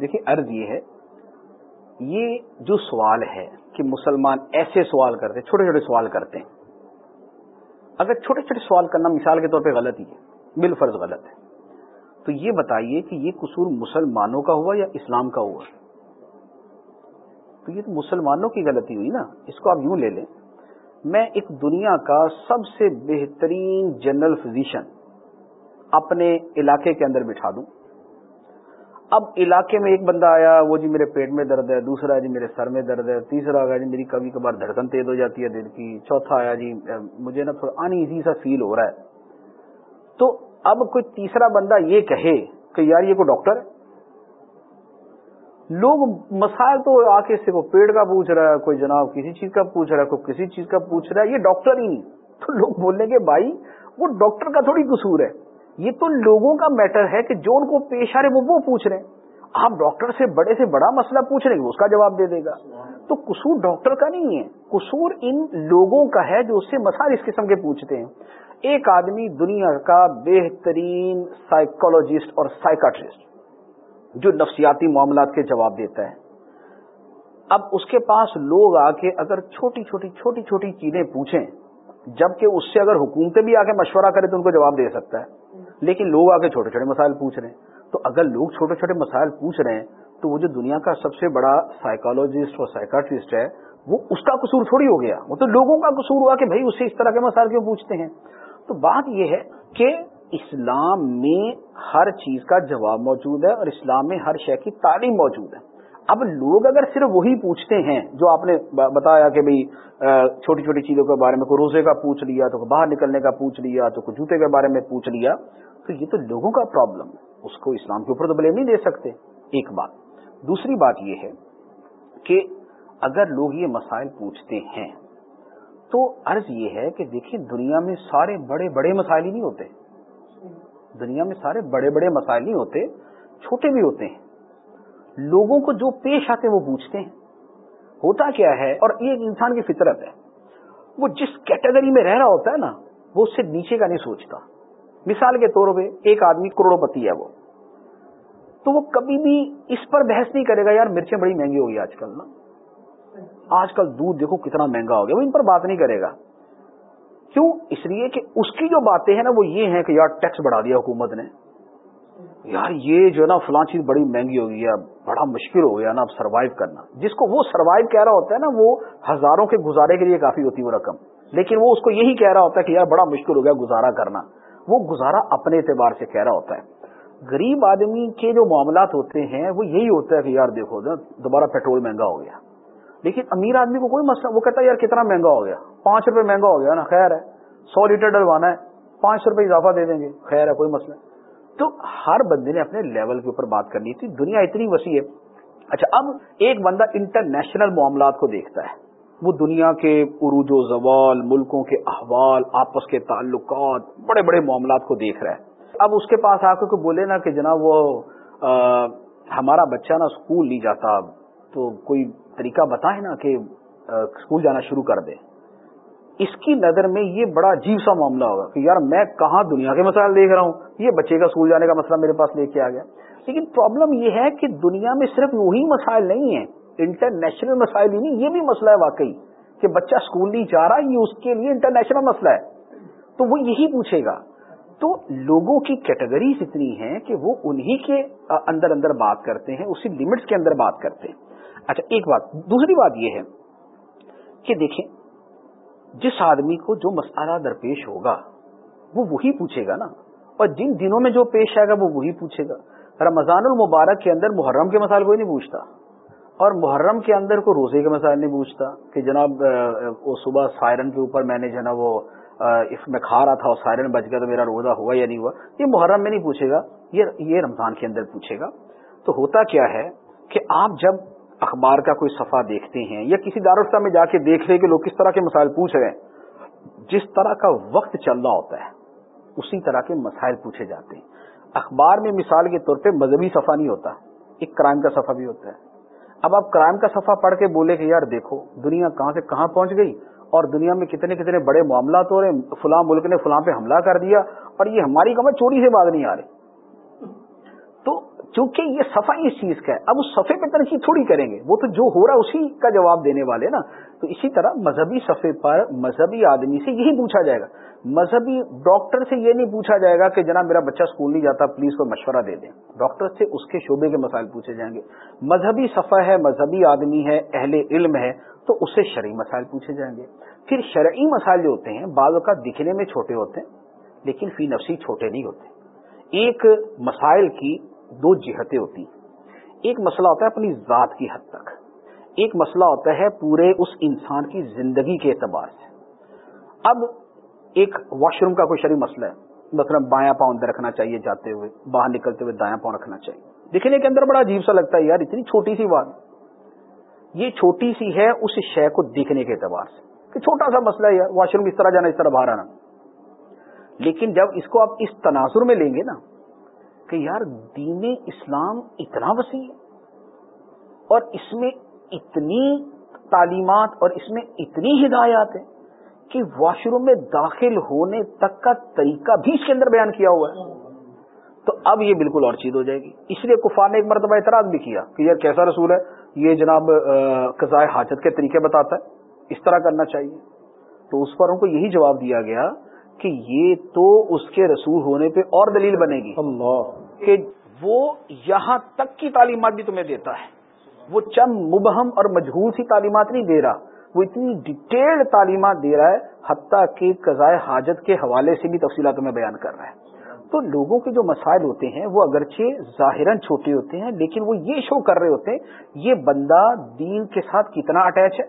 دیکھیے، عرض یہ ہے، یہ جو سوال ہے کہ مسلمان ایسے سوال کرتے، چھوٹے چھوٹے سوال کرتے ہیں۔ اگر چھوٹے چھوٹے سوال کرنا مثال کے طور پہ غلط ہی ہے بال فرض غلط ہے۔ تو یہ بتائیے کہ یہ قصور مسلمانوں کا ہوا یا اسلام کا ہوا؟ تو یہ تو مسلمانوں کی غلطی ہوئی نا، اس کو آپ یوں لے لیں۔ میں ایک دنیا کا سب سے بہترین جنرل فزیشن اپنے علاقے کے اندر بٹھا دوں۔ اب علاقے میں ایک بندہ آیا، وہ جی میرے پیٹ میں درد ہے، دوسرا جی میرے سر میں درد ہے، تیسرا آیا جی میری کبھی کبھار دھڑکن تیز ہو جاتی ہے دل کی، چوتھا آیا جی مجھے نا تھوڑا ان ایزی سا فیل ہو رہا ہے۔ تو اب کوئی تیسرا بندہ یہ کہے کہ یار یہ کوئی ڈاکٹر ہے؟ لوگ مسائل تو آ کے سے کوئی پیڑ کا پوچھ رہا ہے، کوئی جناب کسی چیز کا پوچھ رہا ہے، کوئی کسی چیز کا پوچھ رہا ہے، یہ ڈاکٹر ہی نہیں۔ تو لوگ بولنے کے بھائی، وہ ڈاکٹر کا تھوڑی قصور ہے۔ یہ تو لوگوں کا میٹر ہے کہ جو ان کو پیش آ رہے وہ وہ پوچھ رہے ہیں۔ آپ ڈاکٹر سے بڑے سے بڑا مسئلہ پوچھ رہے ہیں اس کا جواب دے دے گا۔ تو قصور ڈاکٹر کا نہیں ہے، قصور ان لوگوں کا ہے جو اس سے مسائل اس قسم کے پوچھتے ہیں۔ ایک آدمی دنیا کا بہترین سائیکولوجسٹ اور سائیکٹرسٹ جو نفسیاتی معاملات کے جواب دیتا ہے۔ اب اس کے پاس لوگ آ کے اگر چھوٹی چھوٹی چھوٹی چھوٹی چیزیں پوچھیں، جبکہ اس سے اگر حکومتیں بھی آ کے مشورہ کرے تو ان کو جواب دے سکتا ہے۔ لیکن لوگ آ کے چھوٹے چھوٹے مسائل پوچھ رہے ہیں۔ تو اگر لوگ چھوٹے چھوٹے مسائل پوچھ رہے ہیں، تو وہ جو دنیا کا سب سے بڑا سائیکالوجسٹ اور سائیکٹرسٹ ہے، وہ اس کا قصور تھوڑی ہو گیا۔ وہ تو لوگوں کا قصور ہوا کہ بھائی، اس سے اس طرح کے مسائل کیوں پوچھتے ہیں؟ تو بات یہ ہے کہ اسلام میں ہر چیز کا جواب موجود ہے اور اسلام میں ہر شے کی تعلیم موجود ہے۔ اب لوگ اگر صرف وہی پوچھتے ہیں، جو آپ نے بتایا کہ بھائی چھوٹی چھوٹی چیزوں کے بارے میں کوئی روزے کا پوچھ لیا، تو کوئی باہر نکلنے کا پوچھ لیا، تو کوئی جوتے کے بارے میں پوچھ لیا، تو یہ تو لوگوں کا پرابلم ہے۔ اس کو اسلام کے اوپر تو بلیم نہیں دے سکتے۔ ایک بات۔ دوسری بات یہ ہے کہ اگر لوگ یہ مسائل پوچھتے ہیں، تو عرض یہ ہے کہ دیکھیے، دنیا میں سارے بڑے بڑے مسائل ہی نہیں ہوتے۔ دنیا میں سارے بڑے بڑے مسائل نہیں ہوتے، چھوٹے بھی ہوتے ہیں۔ لوگوں کو جو پیش آتے وہ پوچھتے ہیں۔ ہوتا کیا ہے؟ اور یہ انسان کی فطرت ہے۔ وہ جس کیٹیگری میں رہ رہا ہوتا ہے نا، وہ اس سے نیچے کا نہیں سوچتا۔ مثال کے طور پہ ایک آدمی کروڑوں پتی ہے وہ۔ تو وہ کبھی بھی اس پر بحث نہیں کرے گا، یار مرچیں بڑی مہنگی ہوگی آج کل نا۔ آج کل دودھ دیکھو کتنا مہنگا ہو گیا، وہ ان پر بات نہیں کرے گا۔ کیوں؟ اس لیے کہ اس کی جو باتیں ہیں نا وہ یہ ہیں کہ یار ٹیکس بڑھا دیا حکومت نے۔ یار یہ جو ہے نا فلاں چیز بڑی مہنگی ہو گئی ہے، بڑا مشکل ہو گیا نا اب سروائو کرنا۔ جس کو وہ سروائو کہہ رہا ہوتا ہے نا وہ ہزاروں کے گزارے کے لیے کافی ہوتی وہ رقم۔ لیکن وہ اس کو یہی کہہ رہا ہوتا ہے کہ یار بڑا مشکل ہو گیا گزارا کرنا۔ وہ گزارا اپنے اعتبار سے کہہ رہا ہوتا ہے۔ غریب آدمی کے جو معاملات ہوتے ہیں وہ یہی ہوتا ہے کہ یار دیکھو، دوبارہ پیٹرول مہنگا ہو گیا۔ لیکن امیر آدمی کو کوئی مسئلہ وہ کہتا ہے، یار کتنا مہنگا ہو گیا؟ پانچ روپے مہنگا ہو گیا نا، خیر ہے۔ سو لیٹر ڈلوانا ہے، پانچ سو روپے اضافہ دے دیں گے، خیر ہے، کوئی مسئلہ تو ہر بندے نے اپنے لیول کے اوپر بات کرنی تھی۔ دنیا اتنی وسیع ہے۔ اچھا اب ایک بندہ انٹرنیشنل معاملات کو دیکھتا ہے۔ وہ دنیا کے عروج و زوال، ملکوں کے احوال، آپس کے تعلقات، بڑے بڑے معاملات کو دیکھ رہا ہے۔ اب اس کے پاس آ کر بولے نا کہ جناب وہ ہمارا بچہ نا اسکول نہیں جاتا، تو کوئی طریقہ بتائے نا کہ اسکول جانا شروع کر دے۔ اس کی نظر میں یہ بڑا عجیب سا معاملہ ہوگا کہ یار میں کہاں دنیا کے مسائل دیکھ رہا ہوں؟ یہ بچے کا اسکول جانے کا مسئلہ میرے پاس لے کے آ گیا۔ لیکن پرابلم یہ ہے کہ دنیا میں صرف وہی مسائل نہیں ہیں۔ انٹرنیشنل مسائل ہی نہیں، یہ بھی مسئلہ ہے واقعی کہ بچہ اسکول نہیں جا رہا، یہ اس کے لیے انٹرنیشنل مسئلہ ہے۔ تو وہ یہی پوچھے گا۔ تو لوگوں کی کیٹیگریز اتنی ہیں کہ وہ انہی کے اندر اندر بات کرتے ہیں، اسی لمٹس کے اندر بات کرتے ہیں۔ اچھا ایک بات، دوسری بات یہ ہے کہ دیکھیں، جس آدمی کو جو مسئلہ درپیش ہوگا، وہ وہی پوچھے گا نا۔ اور جن دنوں میں جو پیش آئے گا، وہ وہی پوچھے گا۔ رمضان المبارک کے اندر محرم کے مسائل کوئی نہیں پوچھتا۔ اور محرم کے اندر کوئی روزے کے مسائل نہیں پوچھتا کہ جناب وہ صبح سائرن کے اوپر میں نے جو نا وہ اس میں کھا رہا تھا اور سائرن بچ گیا تو میرا روزہ ہوا یا نہیں ہوا، یہ محرم میں نہیں پوچھے گا یہ رمضان کے اندر پوچھے گا۔ تو ہوتا کیا ہے کہ آپ جب اخبار کا کوئی صفحہ دیکھتے ہیں یا کسی دارالفتہ میں جا کے دیکھ رہے کہ لوگ کس طرح کے مسائل پوچھ رہے ہیں۔ جس طرح کا وقت چل رہا ہوتا ہے، اسی طرح کے مسائل پوچھے جاتے ہیں۔ اخبار میں مثال کے طور پہ مذہبی صفحہ نہیں ہوتا، ایک کرائم کا صفحہ بھی ہوتا ہے۔ اب آپ کرائم کا صفحہ پڑھ کے بولے کہ یار دیکھو، دنیا کہاں سے کہاں پہنچ گئی اور دنیا میں کتنے کتنے بڑے معاملات ہو رہے ہیں، فلاں ملک نے فلاں پہ حملہ کر دیا اور یہ ہماری کمر چوری سے باز نہیں آ رہے چونکہ یہ صفا اس چیز کا ہے، اب اس صفحے پہ تنقید تھوڑی کریں گے، وہ تو جو ہو رہا ہے اسی کا جواب دینے والے نا۔ تو اسی طرح مذہبی صفحے پر مذہبی آدمی سے یہی پوچھا جائے گا۔ مذہبی ڈاکٹر سے یہ نہیں پوچھا جائے گا کہ جناب میرا بچہ اسکول نہیں جاتا، پلیز کوئی مشورہ دے دیں۔ ڈاکٹر سے اس کے شعبے کے مسائل پوچھے جائیں گے۔ مذہبی صفحہ ہے، مذہبی آدمی ہے، اہل علم ہے، تو اس سے شرعی مسائل پوچھے جائیں گے۔ پھر شرعی مسائل جو ہوتے ہیں، بعض اوقات دکھنے میں چھوٹے ہوتے ہیں، لیکن فی نفسی چھوٹے نہیں ہوتے۔ ایک مسائل کی دو جہتیں ہوتی ہیں۔ ایک مسئلہ ہوتا ہے اپنی ذات کی حد تک۔ ایک مسئلہ ہوتا ہے پورے اس انسان کی زندگی کے اعتبار سے۔ اب ایک واش روم کا کوئی شرعی مسئلہ ہے۔ مثلا بایاں پاؤں اندر رکھنا چاہیے جاتے ہوئے، باہر نکلتے ہوئے دایاں پاؤں رکھنا چاہیے۔ دیکھنے کے اندر بڑا عجیب سا لگتا ہے یار، اتنی چھوٹی سی بات۔ یہ چھوٹی سی ہے اس شے کو دیکھنے کے اعتبار سے۔ کہ چھوٹا سا مسئلہ ہے یار، واش روم اس طرح جانا، اس طرح باہر آنا۔ لیکن جب اس کو آپ اس تناظر میں لیں گے نا کہ یار دین اسلام اتنا وسیع ہے اور اس میں اتنی تعلیمات اور اس میں اتنی ہدایات ہیں کہ واش روم میں داخل ہونے تک کا طریقہ بھی اس کے اندر بیان کیا ہوا ہے۔ تو اب یہ بالکل اور چیز ہو جائے گی۔ اس لیے کفار نے ایک مرتبہ اعتراض بھی کیا کہ یار کیسا رسول ہے؟ یہ جناب قضاء حاجت کے طریقے بتاتا ہے۔ اس طرح کرنا چاہیے۔ تو اس پر ان کو یہی جواب دیا گیا کہ یہ تو اس کے رسول ہونے پہ اور دلیل بنے گی اللہ۔ کہ وہ یہاں تک کی تعلیمات بھی تمہیں دیتا ہے۔ وہ چند مبہم اور مجہور سی تعلیمات نہیں دے رہا۔ وہ اتنی ڈیٹیلڈ تعلیمات دے رہا ہے حتیٰ کہ قضاء حاجت کے حوالے سے بھی تفصیلات میں بیان کر رہا ہے۔ تو لوگوں کے جو مسائل ہوتے ہیں وہ اگرچہ ظاہراً چھوٹے ہوتے ہیں لیکن وہ یہ شو کر رہے ہوتے ہیں یہ بندہ دین کے ساتھ کتنا اٹیچ ہے؟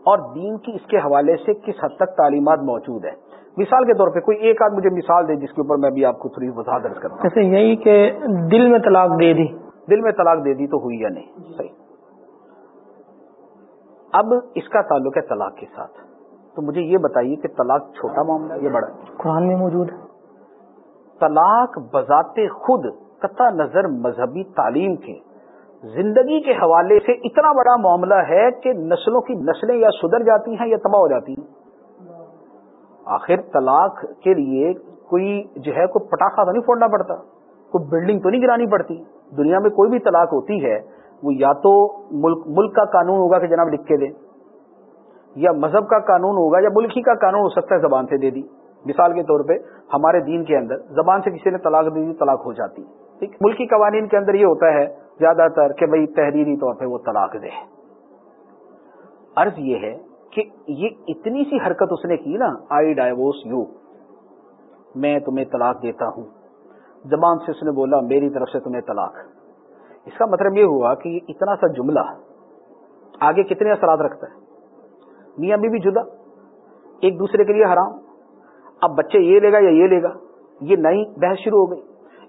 اور دین کی اس کے حوالے سے کس حد تک تعلیمات موجود ہے مثال کے طور پہ کوئی ایک آدھ مجھے مثال دے جس کے اوپر میں بھی آپ کو تھوڑی وضاحت درج کرتا ہوں۔ جیسے یہی کہ دل میں طلاق دے دی۔ دل میں طلاق دے دی تو ہوئی یا نہیں؟ صحیح۔ اب اس کا تعلق ہے طلاق کے ساتھ۔ تو مجھے یہ بتائیے کہ طلاق چھوٹا معاملہ ہے یہ بڑا؟ قرآن میں موجود ہے۔ طلاق بذات خود قطع نظر مذہبی تعلیم کے زندگی کے حوالے سے اتنا بڑا معاملہ ہے کہ نسلوں کی نسلیں یا سدھر جاتی ہیں یا تباہ ہو جاتی ہیں۔ آخر طلاق کے لیے کوئی جو ہے کوئی پٹاخہ تو نہیں پھوڑنا پڑتا، کوئی بلڈنگ تو نہیں گرانی پڑتی۔ دنیا میں کوئی بھی طلاق ہوتی ہے، وہ یا تو ملک ملک کا قانون ہوگا کہ جناب لکھ کے دیں یا مذہب کا قانون ہوگا یا ملکی کا قانون ہو سکتا ہے زبان سے دے دی۔ مثال کے طور پہ، ہمارے دین کے اندر زبان سے کسی نے طلاق دے دی، طلاق ہو جاتی۔ ٹھیک؟ ملکی قوانین کے اندر یہ ہوتا ہے زیادہ تر کہ بھائی تحریری طور پہ وہ طلاق دے۔ عرض یہ ہے کہ یہ اتنی سی حرکت اس نے کی نا آئی ڈائیورس یو میں تمہیں طلاق دیتا ہوں۔ زبان سے اس نے بولا، میری طرف سے تمہیں طلاق۔ اس کا مطلب یہ ہوا کہ یہ اتنا سا جملہ آگے کتنے اثرات رکھتا ہے؟ میاں بھی جدا، ایک دوسرے کے لیے حرام۔ اب بچے یہ لے گا یا یہ لے گا؟ یہ نئی بحث شروع ہو گئی۔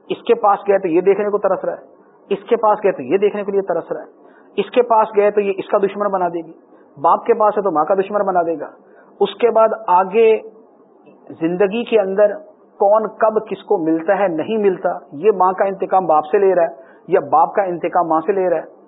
اس کے پاس گئے تو یہ دیکھنے کو ترس رہا ہے۔ اس کے پاس گئے تو یہ دیکھنے کے لیے ترس رہا ہے۔ اس کے پاس گئے تو یہ اس کا دشمن بنا دے گی۔ باپ کے پاس ہے تو ماں کا دشمن بنا دے گا۔ اس کے بعد آگے زندگی کے اندر کون کب کس کو ملتا ہے، نہیں ملتا، یہ ماں کا انتقام باپ سے لے رہا ہے یا باپ کا انتقام ماں سے لے رہا ہے۔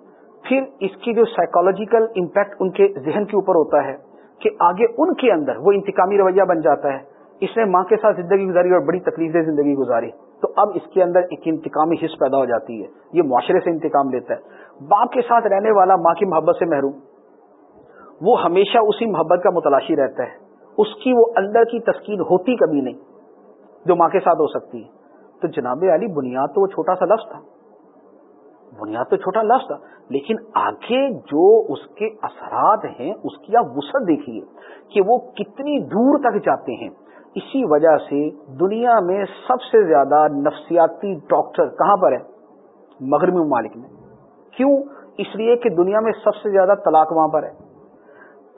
پھر اس کی جو سائیکولوجیکل امپیکٹ ان کے ذہن کے اوپر ہوتا ہے کہ آگے ان کے اندر وہ انتقامی رویہ بن جاتا ہے۔ اس نے ماں کے ساتھ زندگی گزاری اور بڑی تکلیف دہ زندگی گزاری۔ تو اب اس کے اندر ایک انتقامی حص پیدا ہو جاتی ہے۔ یہ معاشرے سے انتقام لیتا ہے۔ باپ کے ساتھ رہنے والا ماں کی محبت سے محروم۔ وہ ہمیشہ اسی محبت کا متلاشی رہتا ہے۔ اس کی وہ اندر کی تسکین ہوتی کبھی نہیں، جو ماں کے ساتھ ہو سکتی ہے۔ تو جناب علی، بنیاد تو وہ چھوٹا سا لفظ تھا۔ بنیاد تو چھوٹا لفظ تھا، لیکن آگے جو اس کے اثرات ہیں، اس کی آپ وسعت دیکھیے کہ وہ کتنی دور تک جاتے ہیں۔ اسی وجہ سے دنیا میں سب سے زیادہ نفسیاتی ڈاکٹر کہاں پر ہے مغربی ممالک میں۔ کیوں؟ اس لیے کہ دنیا میں سب سے زیادہ طلاق وہاں پر ہے۔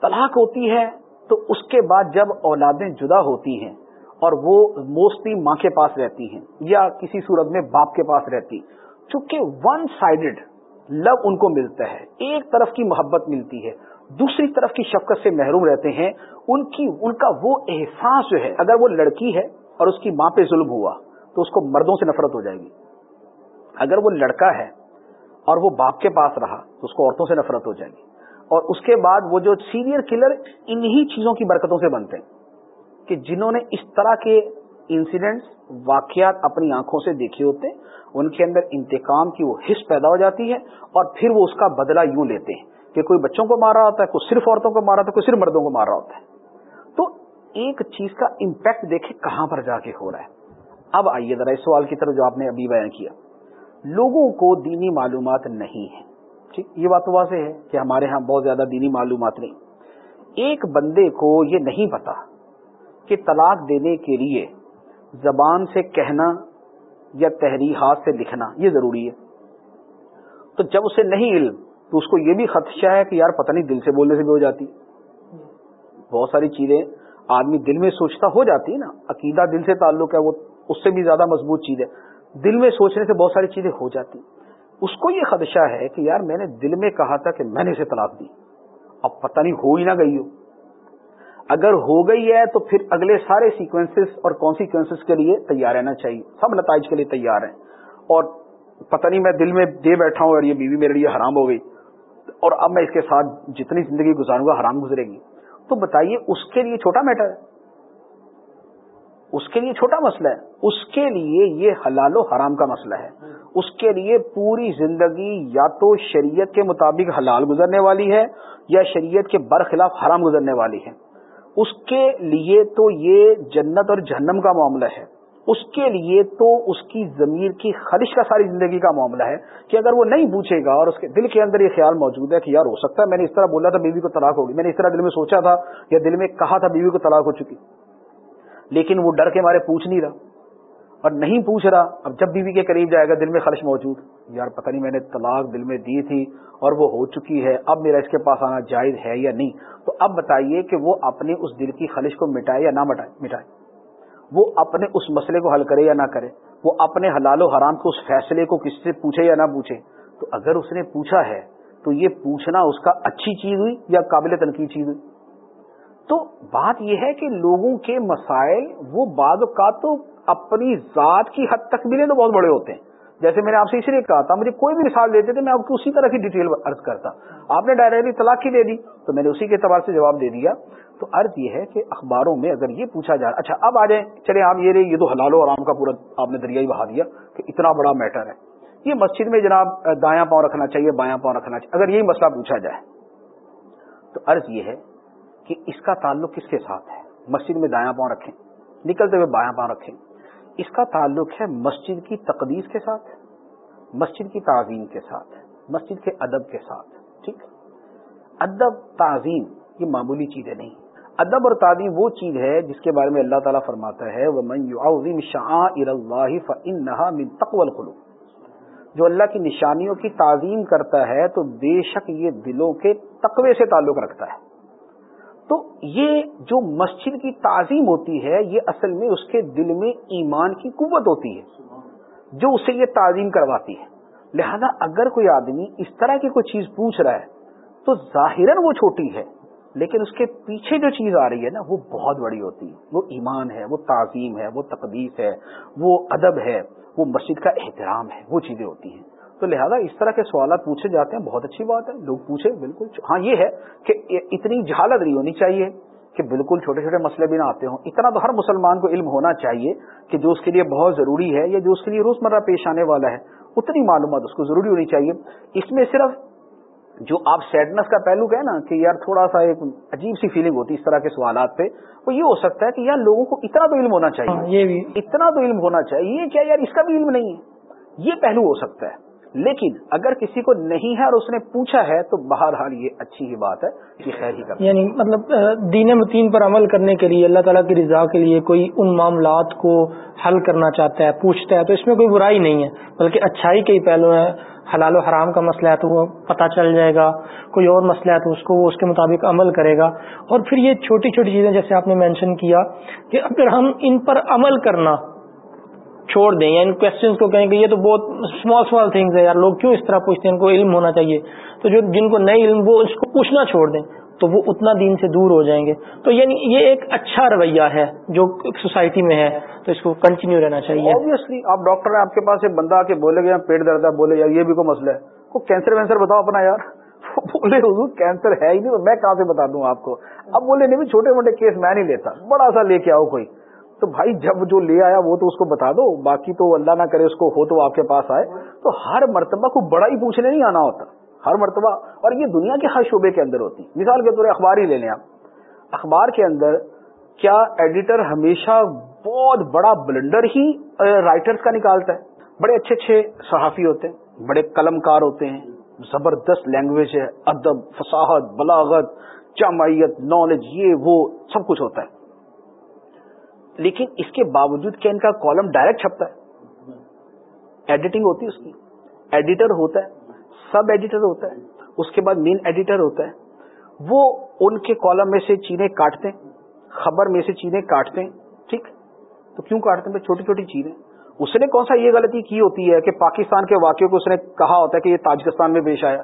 طلاق ہوتی ہے تو اس کے بعد جب اولادیں جدا ہوتی ہیں اور وہ موسٹلی ماں کے پاس رہتی ہیں یا کسی صورت میں باپ کے پاس رہتی، چونکہ ون سائڈڈ لو ان کو ملتا ہے، ایک طرف کی محبت ملتی ہے، دوسری طرف کی شفقت سے محروم رہتے ہیں، ان کی، ان کا وہ احساس جو ہے، اگر وہ لڑکی ہے اور اس کی ماں پہ ظلم ہوا تو اس کو مردوں سے نفرت ہو جائے گی۔ اگر وہ لڑکا ہے اور وہ باپ کے پاس رہا تو اس کو عورتوں سے نفرت ہو جائے گی۔ اور اس کے بعد وہ جو سینئر کلر انہی چیزوں کی برکتوں سے بنتے ہیں کہ جنہوں نے اس طرح کے انسیڈنٹس واقعات اپنی آنکھوں سے دیکھے ہوتے ہیں، ان کے اندر انتقام کی وہ حص پیدا ہو جاتی ہے اور پھر وہ اس کا بدلہ یوں لیتے ہیں کہ کوئی بچوں کو مارا ہوتا ہے، کوئی صرف عورتوں کو مارا ہوتا ہے، کوئی صرف مردوں کو مارا ہوتا ہے۔ تو ایک چیز کا امپیکٹ دیکھے کہاں پر جا کے ہو رہا ہے۔ اب آئیے ذرا اس سوال کی طرف جو آپ نے ابھی بیان کیا۔ لوگوں کو دینی معلومات نہیں ہے ٹھیک، یہ بات تو واضح ہے کہ ہمارے ہاں بہت زیادہ دینی معلومات نہیں۔ ایک بندے کو یہ نہیں پتا کہ طلاق دینے کے لیے زبان سے کہنا یا تحریحات سے لکھنا یہ ضروری ہے۔ تو جب اسے نہیں علم، تو اس کو یہ بھی خدشہ ہے کہ یار پتہ نہیں دل سے بولنے سے بھی ہو جاتی۔ بہت ساری چیزیں آدمی دل میں سوچتا ہو جاتی ہے نا، عقیدہ دل سے تعلق ہے، وہ اس سے بھی زیادہ مضبوط چیز ہے۔ دل میں سوچنے سے بہت ساری چیزیں ہو جاتی۔ اس کو یہ خدشہ ہے کہ یار میں نے دل میں کہا تھا کہ میں نے اسے طلاق دی۔ اب پتہ نہیں ہو ہی نہ گئی ہو۔ اگر ہو گئی ہے تو پھر اگلے سارے سیکوینسز اور کانسیکوینس کے لیے تیار رہنا چاہیے۔ سب نتائج کے لیے تیار ہیں۔ اور پتہ نہیں میں دل میں دے بیٹھا ہوں اور یہ بیوی میرے لیے حرام ہو گئی۔ اور اب میں اس کے ساتھ جتنی زندگی گزاروں گا حرام گزرے گی۔ تو بتائیے اس کے لیے چھوٹا میٹر ہے۔ اس کے لیے چھوٹا مسئلہ ہے۔ اس کے لیے یہ حلال و حرام کا مسئلہ ہے۔ اس کے لیے پوری زندگی یا تو شریعت کے مطابق حلال گزرنے والی ہے یا شریعت کے برخلاف حرام گزرنے والی ہے۔ اس کے لیے تو یہ جنت اور جہنم کا معاملہ ہے۔ اس کے لیے تو اس کی ضمیر کی خلش کا ساری زندگی کا معاملہ ہے کہ اگر وہ نہیں پوچھے گا اور اس کے دل کے اندر یہ خیال موجود ہے کہ یار ہو سکتا ہے، میں نے اس طرح بولا تھا، بیوی کو طلاق ہوگی۔ میں نے اس طرح دل میں سوچا تھا یا دل میں کہا تھا، بیوی کو طلاق ہو چکی۔ لیکن وہ ڈر کے مارے پوچھ نہیں رہا۔ اور نہیں پوچھ رہا، اب جب بیوی کے قریب جائے گا، دل میں خلش موجود۔ یار، پتہ نہیں میں نے طلاق دل میں دی تھی اور وہ ہو چکی ہے، اب میرا اس کے پاس آنا جائز ہے یا نہیں؟ تو اب بتائیے کہ وہ اپنے اس دل کی خلش کو مٹائے یا نہ مٹائے وہ اپنے اس مسئلے کو حل کرے یا نہ کرے؟ وہ اپنے حلال و حرام کے اس فیصلے کو کس سے پوچھے یا نہ پوچھے؟ تو اگر اس نے پوچھا ہے، تو یہ پوچھنا اس کا اچھی چیز ہوئی یا قابل تنقید چیز ہوئی؟ تو بات یہ ہے کہ لوگوں کے مسائل وہ بعض کا تو اپنی ذات کی حد تک ملے تو بہت بڑے ہوتے ہیں۔ جیسے میں نے آپ سے اس لیے کہا تھا، مجھے کوئی بھی مثال دیتے تھے میں آپ کو اسی طرح کی ڈیٹیل عرض کرتا۔ آپ نے ڈائریکٹلی طلاق ہی دے دی، تو میں نے اسی کے اعتبار سے جواب دے دیا۔ تو عرض یہ ہے کہ اخباروں میں اگر یہ پوچھا جا رہا اچھا اب آ جائیں چلے آپ یہ رہے، یہ تو حلال و آرام کا پورا آپ نے دریائی بہا دیا کہ اتنا بڑا میٹر ہے۔ یہ مسجد میں جناب دایاں پاؤں رکھنا چاہیے، بایاں پاؤں رکھنا چاہیے، اگر یہی مسئلہ پوچھا جائے۔ تو عرض یہ ہے کہ اس کا تعلق کس کے ساتھ ہے؟ مسجد میں دایاں پاؤں رکھیں، نکلتے ہوئے بایاں پاؤں رکھیں۔ اس کا تعلق ہے مسجد کی تقدیس کے ساتھ، مسجد کی تعظیم کے ساتھ، مسجد کے ادب کے ساتھ، ٹھیک؟ ادب، تعظیم یہ معمولی چیزیں نہیں ادب اور تعظیم وہ چیز ہے جس کے بارے میں اللہ تعالیٰ فرماتا ہے جو اللہ کی نشانیوں کی تعظیم کرتا ہے تو بے شک یہ دلوں کے تقوی سے تعلق رکھتا ہے۔ تو یہ جو مسجد کی تعظیم ہوتی ہے، یہ اصل میں اس کے دل میں ایمان کی قوت ہوتی ہے، جو اسے یہ تعظیم کرواتی ہے۔ لہذا اگر کوئی آدمی اس طرح کی کوئی چیز پوچھ رہا ہے، تو ظاہراً وہ چھوٹی ہے، لیکن اس کے پیچھے جو چیز آ رہی ہے نا، وہ بہت بڑی ہوتی ہے۔ وہ ایمان ہے، وہ تعظیم ہے، وہ تقدیس ہے، وہ ادب ہے، وہ مسجد کا احترام ہے، وہ چیزیں ہوتی ہیں۔ تو لہذا اس طرح کے سوالات پوچھے جاتے ہیں بہت اچھی بات ہے لوگ پوچھے بالکل ہاں یہ ہے کہ اتنی جہالت نہیں ہونی چاہیے کہ بالکل چھوٹے چھوٹے مسئلے بھی نہ آتے ہوں۔ اتنا تو ہر مسلمان کو علم ہونا چاہیے کہ جو اس کے لیے بہت ضروری ہے یا جو اس کے لیے روزمرہ پیش آنے والا ہے اتنی معلومات اس کو ضروری ہونی چاہیے۔ اس میں صرف جو آپ سیڈنس کا پہلو کہ نا کہ یار تھوڑا سا ایک عجیب سی فیلنگ ہوتی ہے اس طرح کے سوالات پہ وہ یہ ہو سکتا ہے کہ یار لوگوں کو اتنا تو علم ہونا چاہیے۔ ہاں، یہ بھی۔ اتنا تو علم ہونا چاہیے یہ کیا یار اس کا بھی علم نہیں ہے؟ یہ پہلو ہو سکتا ہے۔ لیکن اگر کسی کو نہیں ہے اور اس نے پوچھا ہے تو بہرحال یہ اچھی ہی بات ہے کہ خیر ہی کر یعنی مطلب دین متین پر عمل کرنے کے لیے، اللہ تعالیٰ کی رضا کے لیے کوئی ان معاملات کو حل کرنا چاہتا ہے، پوچھتا ہے، تو اس میں کوئی برائی نہیں ہے، بلکہ اچھائی کے ہی پہلو ہیں۔ حلال و حرام کا مسئلہ ہے تو وہ پتہ چل جائے گا، کوئی اور مسئلہ ہے تو اس کو وہ اس کے مطابق عمل کرے گا۔ اور پھر یہ چھوٹی چھوٹی چیزیں، جیسے آپ نے مینشن کیا کہ اگر ہم ان پر عمل کرنا چھوڑ دیں یا ان کوشچنس کو کہیں کہ یہ تو بہت اسمال اسمال تھنگس ہے یار، لوگ کیوں اس طرح پوچھتے ہیں؟ ان کو علم ہونا چاہیے۔ تو جو جن کو نئی علم، وہ اس کو پوچھنا چھوڑ دیں، تو وہ اتنا دین سے دور ہو جائیں گے۔ تو یعنی یہ ایک اچھا رویہ ہے جو سوسائٹی میں ہے، تو اس کو کنٹینیو رہنا چاہیے۔ آبویسلی آپ ڈاکٹر ہیں، آپ کے پاس ایک بندہ آ کے بولے گا پیٹ درد ہے، بولے یار، یہ بھی کوئی مسئلہ ہے۔ کو کینسر وینسر بتاؤ اپنا یار۔ بولے، حضور کینسر ہے ہی نہیں، تو میں کہاں سے بتا دوں آپ کو؟ اب بولے، نہیں، چھوٹے موٹے کیس میں نہیں لیتا، بڑا سا لے کے آؤ کوئی۔ تو بھائی جب جو لے آیا وہ تو اس کو بتا دو، باقی تو اللہ نہ کرے اس کو ہو تو آپ کے پاس آئے۔ تو ہر مرتبہ کو بڑا ہی پوچھنے نہیں آنا ہوتا۔ ہر مرتبہ۔ اور یہ دنیا کے ہر شعبے کے اندر ہوتی۔ مثال کے طور اخبار ہی لے لیں آپ۔ اخبار کے اندر کیا ایڈیٹر ہمیشہ بہت بڑا بلنڈر ہی رائٹرز کا نکالتا ہے۔ بڑے اچھے اچھے صحافی ہوتے ہیں، بڑے قلم کار ہوتے ہیں۔ زبردست لینگویج ہے، ادب، فصاحت، بلاغت جامعیت نالج یہ، وہ، سب کچھ ہوتا ہے۔ لیکن اس کے باوجود کیا ان کا کالم ڈائریکٹ چھپتا ہے؟ ایڈیٹنگ ہوتی ہے اس کی. ایڈیٹر ہوتا ہے. سب ایڈیٹر ہوتا ہے. اس کے بعد مین ایڈیٹر ہوتا ہے. وہ ان کے کالم میں سے چیزیں کاٹتے ہیں. خبر میں سے چیزیں کاٹتے ہیں. ٹھیک؟ تو کیوں کاٹتے ہیں؟ چھوٹی چھوٹی چیزیں. اس نے کون سا یہ غلطی کی ہوتی ہے کہ پاکستان کے واقعے کو اس نے کہا ہوتا ہے کہ یہ تاجکستان میں پیش آیا؟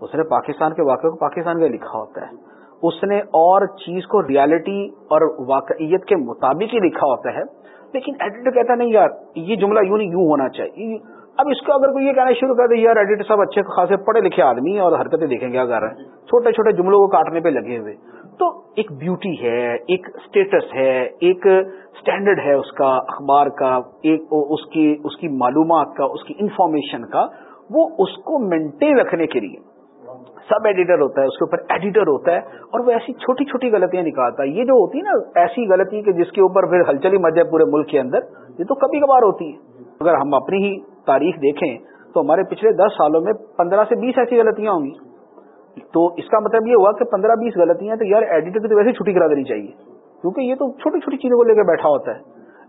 اس نے پاکستان کے واقعے کو پاکستان کا لکھا ہوتا ہے. اس نے اور چیز کو ریالٹی اور واقعیت کے مطابق ہی لکھا ہوتا ہے۔ لیکن ایڈیٹر کہتا نہیں یار، یہ جملہ یوں نہیں، یوں ہونا چاہیے۔ اب اس کو اگر کوئی یہ کہنا شروع کر دے، یار، ایڈیٹر صاحب اچھے خاصے پڑھے لکھے آدمی اور حرکتیں دیکھیں کیا کر رہے ہیں۔ چھوٹے چھوٹے جملوں کو کاٹنے پہ لگے ہوئے۔ تو ایک بیوٹی ہے، ایک اسٹیٹس ہے، ایک اسٹینڈرڈ ہے اس کا اخبار کا، ایک اس کی اس کی معلومات کا، اس کی انفارمیشن کا۔ وہ اس کو مینٹین رکھنے کے لیے سب ایڈیٹر ہوتا ہے، اس کے اوپر ایڈیٹر ہوتا ہے، اور وہ ایسی چھوٹی چھوٹی غلطیاں نکالتا ہے۔ یہ جو ہوتی ہے نا، ایسی غلطی کہ جس کے اوپر پھر ہلچلی مچ جائے پورے ملک کے اندر، یہ تو کبھی کبھار ہوتی ہے۔ اگر ہم اپنی ہی تاریخ دیکھیں، تو ہمارے پچھلے دس سالوں میں پندرہ سے بیس ایسی غلطیاں ہوں گی۔ تو اس کا مطلب یہ ہوا کہ پندرہ بیس غلطیاں تو یار ایڈیٹر کی تو ویسے چھٹی کرا دینی چاہیے، کیونکہ یہ تو چھوٹی چھوٹی چیزوں کو لے کے بیٹھا ہوتا ہے۔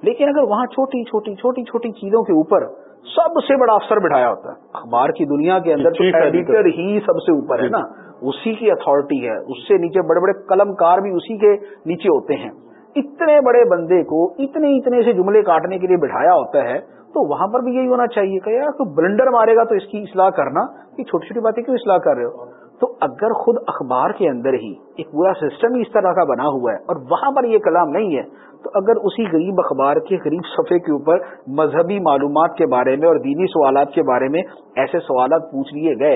لیکن اگر وہاں چھوٹی چھوٹی چھوٹی چھوٹی چیزوں کے اوپر سب سے بڑا افسر بٹھایا ہوتا ہے۔ اخبار کی دنیا کے اندر تو ایڈیٹر ہی سب سے اوپر ہے نا۔ اسی کی اتارٹی ہے۔ اس سے نیچے بڑے بڑے قلم کار بھی اسی کے نیچے ہوتے ہیں۔ اتنے بڑے بندے کو اتنے اتنے سے جملے کاٹنے کے لیے بٹھایا ہوتا ہے تو وہاں پر بھی یہی ہونا چاہیے کہ یار کوئی بلنڈر مارے گا تو اس کی اصلاح کرنا۔ یہ چھوٹی چھوٹی باتیں کیوں اصلاح کر رہے ہو؟ تو اگر خود اخبار کے اندر ہی ایک پورا سسٹم ہی اس طرح کا بنا ہوا ہے اور وہاں پر یہ کلام نہیں ہے، تو اگر اسی غریب اخبار کے غریب صفحے کے اوپر مذہبی معلومات کے بارے میں اور دینی سوالات کے بارے میں ایسے سوالات پوچھ لیے گئے،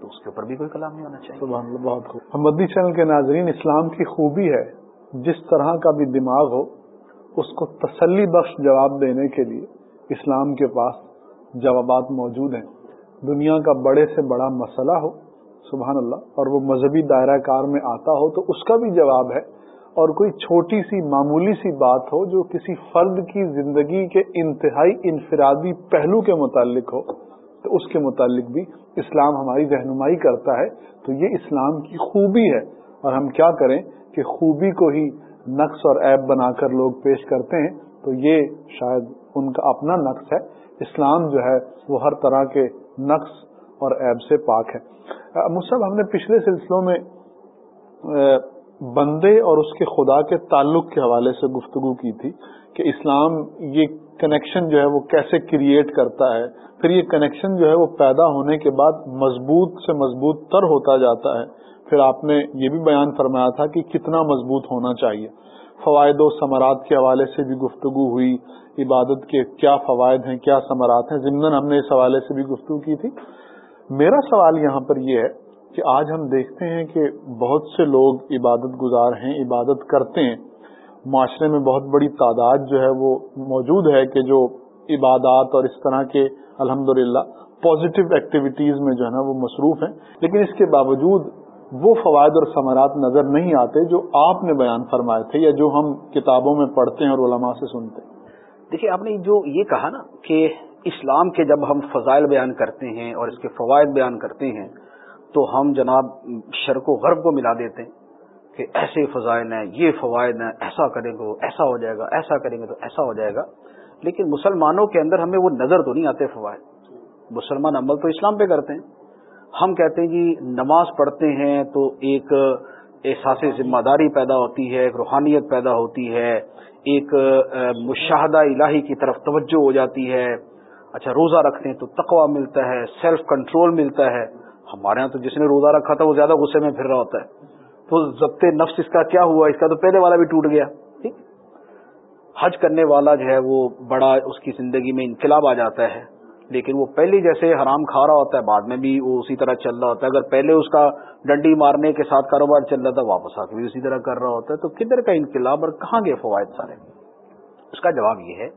تو اس کے اوپر بھی کوئی کلام نہیں ہونا چاہیے۔ سبحان اللہ، بہت خوب۔ مدی چینل کے ناظرین، اسلام کی خوبی ہے، جس طرح کا بھی دماغ ہو، اس کو تسلی بخش جواب دینے کے لیے اسلام کے پاس جوابات موجود ہیں۔ دنیا کا بڑے سے بڑا مسئلہ ہو سبحان اللہ، اور وہ مذہبی دائرہ کار میں آتا ہو تو اس کا بھی جواب ہے۔ اور کوئی چھوٹی سی، معمولی سی بات ہو جو کسی فرد کی زندگی کے انتہائی انفرادی پہلو کے متعلق ہو، تو اس کے متعلق بھی اسلام ہماری رہنمائی کرتا ہے۔ تو یہ اسلام کی خوبی ہے۔ اور ہم کیا کریں کہ خوبی کو ہی نقص اور عیب بنا کر لوگ پیش کرتے ہیں۔ تو یہ شاید ان کا اپنا نقص ہے۔ اسلام جو ہے، وہ ہر طرح کے نقص اور عیب سے پاک ہے۔ مصحف ہم نے پچھلے سلسلوں میں بندے اور اس کے خدا کے تعلق کے حوالے سے گفتگو کی تھی کہ اسلام یہ کنیکشن جو ہے وہ کیسے کریٹ کرتا ہے۔ پھر یہ کنیکشن جو ہے وہ پیدا ہونے کے بعد مضبوط سے مضبوط تر ہوتا جاتا ہے۔ پھر آپ نے یہ بھی بیان فرمایا تھا کہ کتنا مضبوط ہونا چاہیے۔ فوائد و ثمرات کے حوالے سے بھی گفتگو ہوئی۔ عبادت کے کیا فوائد ہیں، کیا ثمرات ہیں؟ ضمن ہم نے اس حوالے سے بھی گفتگو کی تھی۔ میرا سوال یہاں پر یہ ہے کہ آج ہم دیکھتے ہیں کہ بہت سے لوگ عبادت گزار ہیں، عبادت کرتے ہیں۔ معاشرے میں بہت بڑی تعداد جو ہے وہ موجود ہے کہ جو عبادات اور اس طرح کے الحمد للہ ایکٹیویٹیز میں جو ہے نا وہ مصروف ہیں۔ لیکن اس کے باوجود وہ فوائد اور ثمرات نظر نہیں آتے جو آپ نے بیان فرمائے تھے یا جو ہم کتابوں میں پڑھتے ہیں اور علماء سے سنتے ہیں۔ دیکھیے، آپ نے جو یہ کہا نا کہ اسلام کے جب ہم فضائل بیان کرتے ہیں اور اس کے فوائد بیان کرتے ہیں، تو ہم جناب شرک و غرب کو ملا دیتے ہیں کہ ایسے فضائل ہیں، یہ فوائد ہیں، ایسا کریں گے، ایسا ہو جائے گا، ایسا کریں گے تو ایسا ہو جائے گا۔ لیکن مسلمانوں کے اندر ہمیں وہ نظر تو نہیں آتے فوائد۔ مسلمان عمل تو اسلام پہ کرتے ہیں۔ ہم کہتے ہیں جی نماز پڑھتے ہیں تو ایک احساس ذمہ داری پیدا ہوتی ہے، ایک روحانیت پیدا ہوتی ہے، ایک مشاہدہ الہی کی طرف توجہ ہو جاتی ہے۔ اچھا روزہ رکھتے ہیں تو تقوا ملتا ہے سیلف کنٹرول ملتا ہے۔ ہمارے یہاں تو جس نے روزہ رکھا تھا وہ زیادہ غصے میں پھر رہا ہوتا ہے۔ تو ضبط نفس اس کا کیا ہوا؟ اس کا تو پہلے والا بھی ٹوٹ گیا۔ ٹھیک؟ حج کرنے والا جو ہے وہ بڑا اس کی زندگی میں انقلاب آ جاتا ہے۔ لیکن وہ پہلے جیسے حرام کھا رہا ہوتا ہے، بعد میں بھی وہ اسی طرح چل رہا ہوتا ہے۔ اگر پہلے اس کا ڈنڈی مارنے کے ساتھ کاروبار چل رہا تھا، واپس آ کے بھی اسی طرح کر رہا ہوتا ہے۔ تو کدھر کا انقلاب اور کہاں گئے فوائد سارے؟ اس کا جواب یہ ہے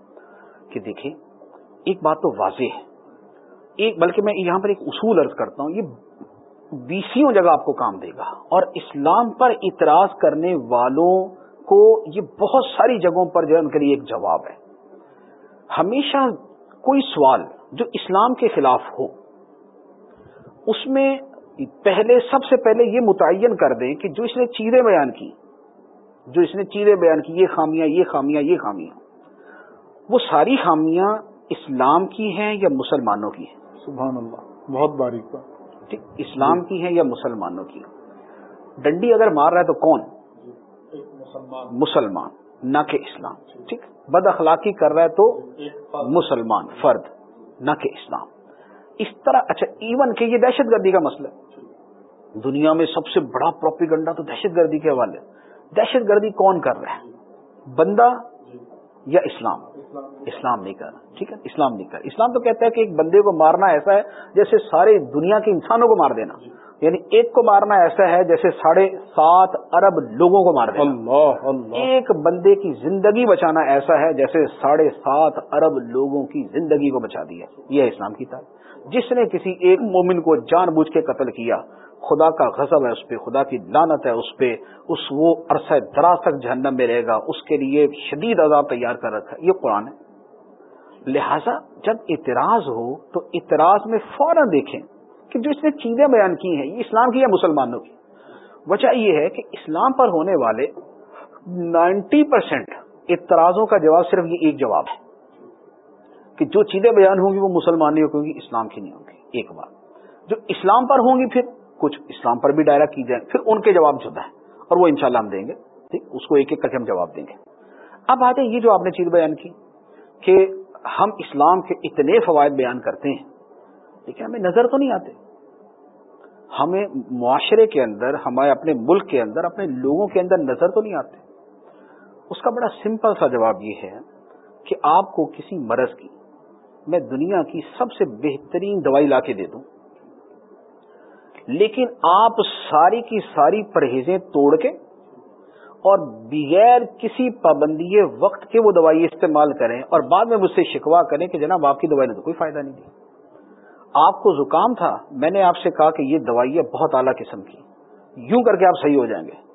کہ دیکھیں ایک بات تو واضح ہے۔ ایک بلکہ میں یہاں پر ایک اصول عرض کرتا ہوں، یہ بیسوں جگہ آپ کو کام دے گا۔ اور اسلام پر اعتراض کرنے والوں کو یہ بہت ساری جگہوں پر جو ہے ان کے لیے ایک جواب ہے۔ ہمیشہ کوئی سوال جو اسلام کے خلاف ہو، اس میں پہلے سب سے پہلے یہ متعین کر دیں کہ جو اس نے چیزیں بیان کی، جو اس نے چیزیں بیان کی، یہ خامیاں یہ خامیاں یہ خامیاں، وہ ساری خامیاں اسلام کی ہیں یا مسلمانوں کی ہیں؟ سبحان اللہ بہت باریک بات۔ ٹھیک اسلام کی ہیں یا مسلمانوں کی؟ ڈنڈی اگر مار رہا ہے تو کون؟ مسلمان نہ کہ اسلام ٹھیک۔ بد اخلاقی کر رہا ہے تو مسلمان فرد نہ کہ اسلام۔ اس طرح اچھا ایون کہ یہ دہشت گردی کا مسئلہ دنیا میں سب سے بڑا پروپیگنڈا تو دہشت گردی کے حوالے۔ دہشت گردی کون کر رہا ہے؟ بندہ یا اسلام؟ اسلام نہیں کر رہا ٹھیک ہے؟ اسلام نہیں کر اسلام تو کہتا ہے کہ ایک بندے کو مارنا ایسا ہے جیسے سارے دنیا کے انسانوں کو مار دینا۔ یعنی ایک کو مارنا ایسا ہے جیسے ساڑھے سات ارب لوگوں کو مار دینا۔ اللہ اللہ۔ ایک بندے کی زندگی بچانا ایسا ہے جیسے ساڑھے سات ارب لوگوں کی زندگی کو بچا دیا۔ یہ اسلام کی تعلیم جس نے کسی ایک مومن کو جان بوجھ کے قتل کیا، خدا کا غضب ہے اس پہ، خدا کی لانت ہے اس پہ، اس وہ عرصہ دراز تک جہنم میں رہے گا، اس کے لیے شدید عذاب تیار کر رکھا ہے۔ یہ قرآن ہے۔ لہذا جب اعتراض ہو تو اعتراض میں فوراً دیکھیں کہ جو اس نے چیزیں بیان کی ہیں، یہ اسلام کی یا مسلمانوں کی؟ وجہ یہ ہے کہ اسلام پر ہونے والے نائنٹی پرسینٹ اعتراضوں کا جواب صرف یہ ایک جواب ہے۔ کہ جو چیزیں بیان ہوں گی وہ مسلمان نہیں ہوں گی اسلام کی نہیں ہوں گی ایک بات۔ جو اسلام پر ہوں گی پھر کچھ اسلام پر بھی دائرہ کی جائے پھر ان کے جواب جدا ہے اور وہ انشاءاللہ ہم دیں گے۔ ٹھیک؟ اس کو ایک ایک کر کے ہم جواب دیں گے۔ اب آتے یہ جو آپ نے چیز بیان کی کہ ہم اسلام کے اتنے فوائد بیان کرتے ہیں، لیکن ہمیں نظر تو نہیں آتے۔ ہمیں معاشرے کے اندر، ہمارے اپنے ملک کے اندر، اپنے لوگوں کے اندر نظر تو نہیں آتے۔ اس کا بڑا سمپل سا جواب یہ ہے کہ آپ کو کسی مرض کی میں دنیا کی سب سے بہترین دوائی لا کے دے دوں۔ لیکن آپ ساری کی ساری پرہیزیں توڑ کے اور بغیر کسی پابندی وقت کے وہ دوائی استعمال کریں اور بعد میں مجھ سے شکوا کریں کہ جناب آپ کی دوائی نے تو کوئی فائدہ نہیں دی۔ آپ کو زکام تھا، میں نے آپ سے کہا کہ یہ دوائی ہے بہت اعلیٰ قسم کی یوں کر کے آپ صحیح ہو جائیں گے۔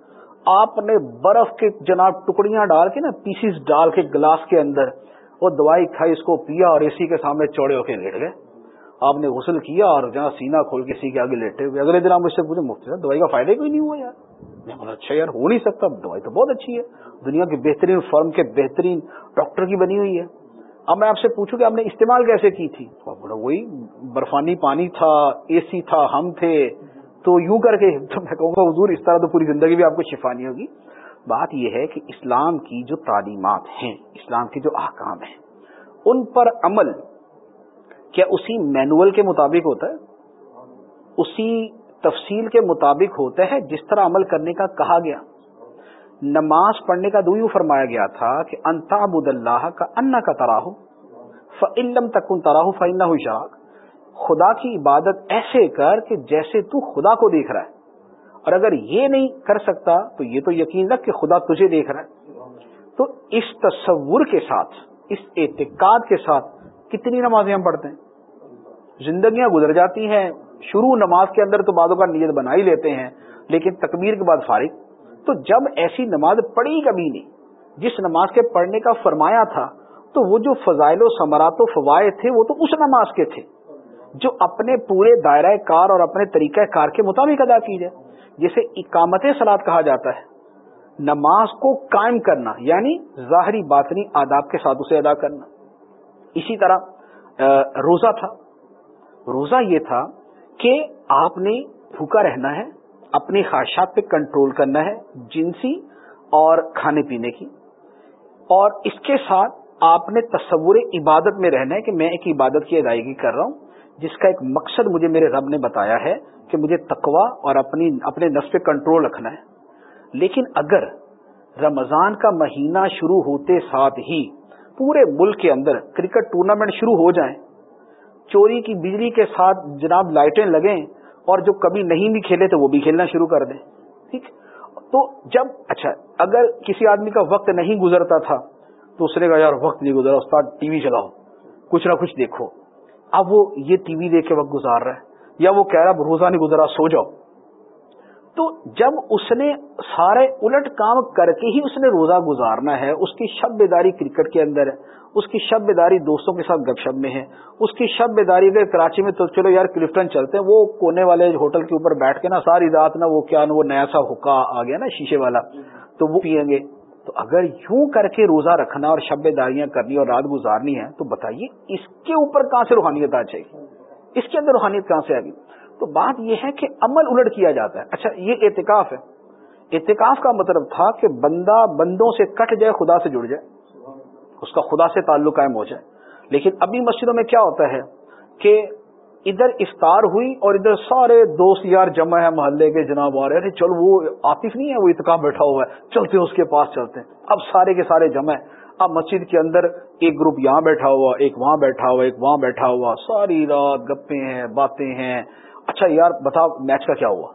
آپ نے برف کے جناب ٹکڑیاں ڈال کے نا پیسز ڈال کے گلاس کے اندر وہ دوائی کھائی، اس کو پیا اور اسی کے سامنے چوڑے ہو کے لیٹ گئے۔ آپ نے غسل کیا اور جہاں سینا کھول کے سی کے آگے لیٹے ہوئے۔ اگلے دن آپ مجھ سے پوچھے مفتی صاحب، دوائی کا فائدہ کوئی نہیں ہوا یار؟ میں بولا اچھا یار، ہو نہیں سکتا، دوائی تو بہت اچھی ہے۔ دنیا کے بہترین فرم کے بہترین ڈاکٹر کی بنی ہوئی ہے۔ اب میں آپ سے پوچھوں کہ آپ نے استعمال کیسے کی تھی؟ تو آپ بولا، وہی برفانی پانی تھا اے سی تھا، ہم تھے۔ تو یوں کر کے تو میں کہوں گا، حضور، اس طرح تو پوری زندگی بھی آپ کو شفانی ہوگی۔ بات یہ ہے کہ اسلام کی جو تعلیمات ہیں، اسلام کے جو احکام ہیں، ان پر عمل کیا اسی مینول کے مطابق ہوتا ہے؟ اسی تفصیل کے مطابق ہوتا ہے جس طرح عمل کرنے کا کہا گیا۔ نماز پڑھنے کا دو یوں فرمایا گیا تھا کہ انتا بد اللہ کا انا کا تراہ فعلم تکن تراہ فعن شاخ خدا کی عبادت ایسے کر کہ جیسے تو خدا کو دیکھ رہا ہے۔ اور اگر یہ نہیں کر سکتا تو یہ تو یقین رکھ کہ خدا تجھے دیکھ رہا ہے۔ تو اس تصور کے ساتھ، اس اعتقاد کے ساتھ کتنی نمازیں ہم پڑھتے ہیں؟ زندگیاں گزر جاتی ہیں، شروع نماز کے اندر تو بعدوں کا نیت بنا ہی لیتے ہیں، لیکن تکبیر کے بعد فارغ۔ تو جب ایسی نماز پڑھی کبھی نہیں، جس نماز کے پڑھنے کا فرمایا تھا، تو وہ جو فضائل و ثمرات و فوائد تھے، وہ تو اس نماز کے تھے۔ جو اپنے پورے دائرہ کار اور اپنے طریقہ کار کے مطابق ادا کی جائے، جسے اقامت سلاد کہا جاتا ہے۔ نماز کو قائم کرنا یعنی ظاہری باطنی آداب کے ساتھ اسے ادا کرنا۔ اسی طرح روزہ تھا۔ روزہ یہ تھا کہ آپ نے بھوکا رہنا ہے، اپنی خواہشات پہ کنٹرول کرنا ہے جنسی اور کھانے پینے کی۔ اور اس کے ساتھ آپ نے تصور عبادت میں رہنا ہے کہ میں ایک عبادت کی ادائیگی کر رہا ہوں۔ جس کا ایک مقصد مجھے میرے رب نے بتایا ہے کہ مجھے تقوا اور اپنی اپنے نفس پہ کنٹرول رکھنا ہے۔ لیکن اگر رمضان کا مہینہ شروع ہوتے ساتھ ہی پورے ملک کے اندر کرکٹ ٹورنامنٹ شروع ہو جائیں، چوری کی بجلی کے ساتھ جناب لائٹیں لگیں اور جو کبھی نہیں بھی کھیلے تو وہ بھی کھیلنا شروع کر دیں۔ ٹھیک؟ تو جب اچھا اگر کسی آدمی کا وقت نہیں گزرتا تھا تو اس نے کہا، یار، وقت نہیں گزرا، استاد ٹی وی چلاؤ، کچھ نہ کچھ دیکھو۔ اب وہ یہ ٹی وی دیکھ کے وقت گزار رہا ہے، یا وہ کہہ رہا روزہ نہیں گزرا سو جاؤ۔ تو جب اس نے سارے الٹ کام کر کے ہی اس نے روزہ گزارنا ہے، اس کی شب بیداری کرکٹ کے اندر ہے، اس کی شب بیداری دوستوں کے ساتھ گپ شپ میں ہے، اس کی شب بیداری اگر کراچی میں تو چلو یار کلفٹن چلتے ہیں، وہ کونے والے ہوٹل کے اوپر بیٹھ کے نا، ساری رات نا وہ کیا نا وہ نیا سا حکا آ گیا نا شیشے والا، تو وہ پیئیں گے۔ تو اگر یوں کر کے روزہ رکھنا اور شب داریاں کرنی اور رات گزارنی ہے، تو بتائیے اس کے اوپر کہاں سے روحانیت آ جائے گی؟ اس کے اندر روحانیت کہاں سے آ گئی؟ تو بات یہ ہے کہ عمل الٹ کیا جاتا ہے۔ اچھا یہ اعتکاف ہے۔ اعتکاف کا مطلب تھا کہ بندہ بندوں سے کٹ جائے، خدا سے جڑ جائے۔ اس کا خدا سے تعلق قائم ہو جائے۔ لیکن ابھی مسجدوں میں کیا ہوتا ہے کہ ادھر افطار ہوئی اور ادھر سارے دوست یار جمع ہے محلے کے، جناب آ رہے ہیں۔ چل، وہ عاطف نہیں ہے، وہ اتقاف بیٹھا ہوا ہے۔ چلتے اس کے پاس، چلتے ہیں۔ اب سارے کے سارے جمع ہے اب مسجد کے اندر ایک گروپ یہاں بیٹھا ہوا، ایک وہاں بیٹھا ہوا، ایک وہاں بیٹھا ہوا۔ ساری رات گپے ہیں، باتیں ہیں۔ اچھا یار بتا میچ کا کیا ہوا؟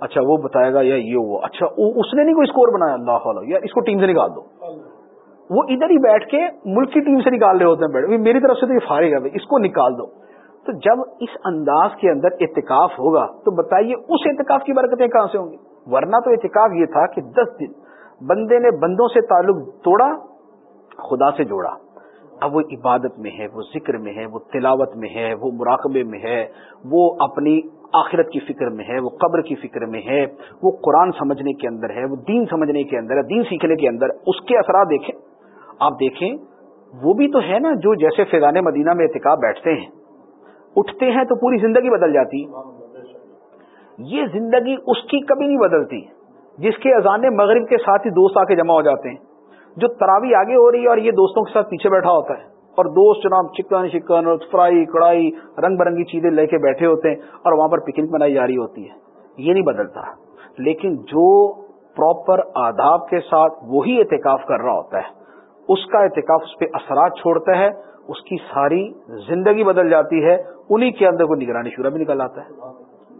اچھا وہ بتائے گا یا یہ ہوا۔ اچھا اس نے نہیں کوئی اسکور بنایا؟ اللہ یار اس کو ٹیم سے نکال دو۔ وہ ادھر ہی بیٹھ کے ملک کی ٹیم سے نکال رہے ہوتے ہیں بیٹھ۔ میری طرف سے تو یہ فارغ ہے اس کو نکال دو۔ تو جب اس انداز کے اندر اعتکاف ہوگا تو بتائیے اس اعتکاف کی برکتیں کہاں سے ہوں گی؟ ورنہ تو اعتکاف یہ تھا کہ دس دن بندے نے بندوں سے تعلق توڑا، خدا سے جوڑا۔ اب وہ عبادت میں ہے، وہ ذکر میں ہے، وہ تلاوت میں ہے، وہ مراقبے میں ہے، وہ اپنی آخرت کی فکر میں ہے، وہ قبر کی فکر میں ہے، وہ قرآن سمجھنے کے اندر ہے، وہ دین سمجھنے کے اندر ہے، دین سیکھنے کے اندر، اس کے اثرات دیکھیں۔ آپ دیکھیں، وہ بھی تو ہے نا جو جیسے فیضان مدینہ میں اعتکاب بیٹھتے ہیں۔ اٹھتے ہیں تو پوری زندگی بدل جاتی یہ زندگی اس کی کبھی نہیں بدلتی جس کے اذان مغرب کے ساتھ ہی دوست آ کے جمع ہو جاتے ہیں۔ جو تراوی آگے ہو رہی ہے اور یہ دوستوں کے ساتھ پیچھے بیٹھا ہوتا ہے۔ اور دوست جناب چکن شکن فرائی کڑائی رنگ برنگی چیزیں لے کے بیٹھے ہوتے ہیں اور وہاں پر پکنک منائی جا رہی ہوتی ہے۔ یہ نہیں بدلتا۔ لیکن جو پراپر آداب کے ساتھ وہی احتکاف کر رہا ہوتا ہے اس کا احتکاف اس پہ اثرات چھوڑتا ہے۔ اس کی ساری زندگی بدل جاتی ہے، انہی کے اندر کوئی نگرانی شورا بھی نکل آتا ہے۔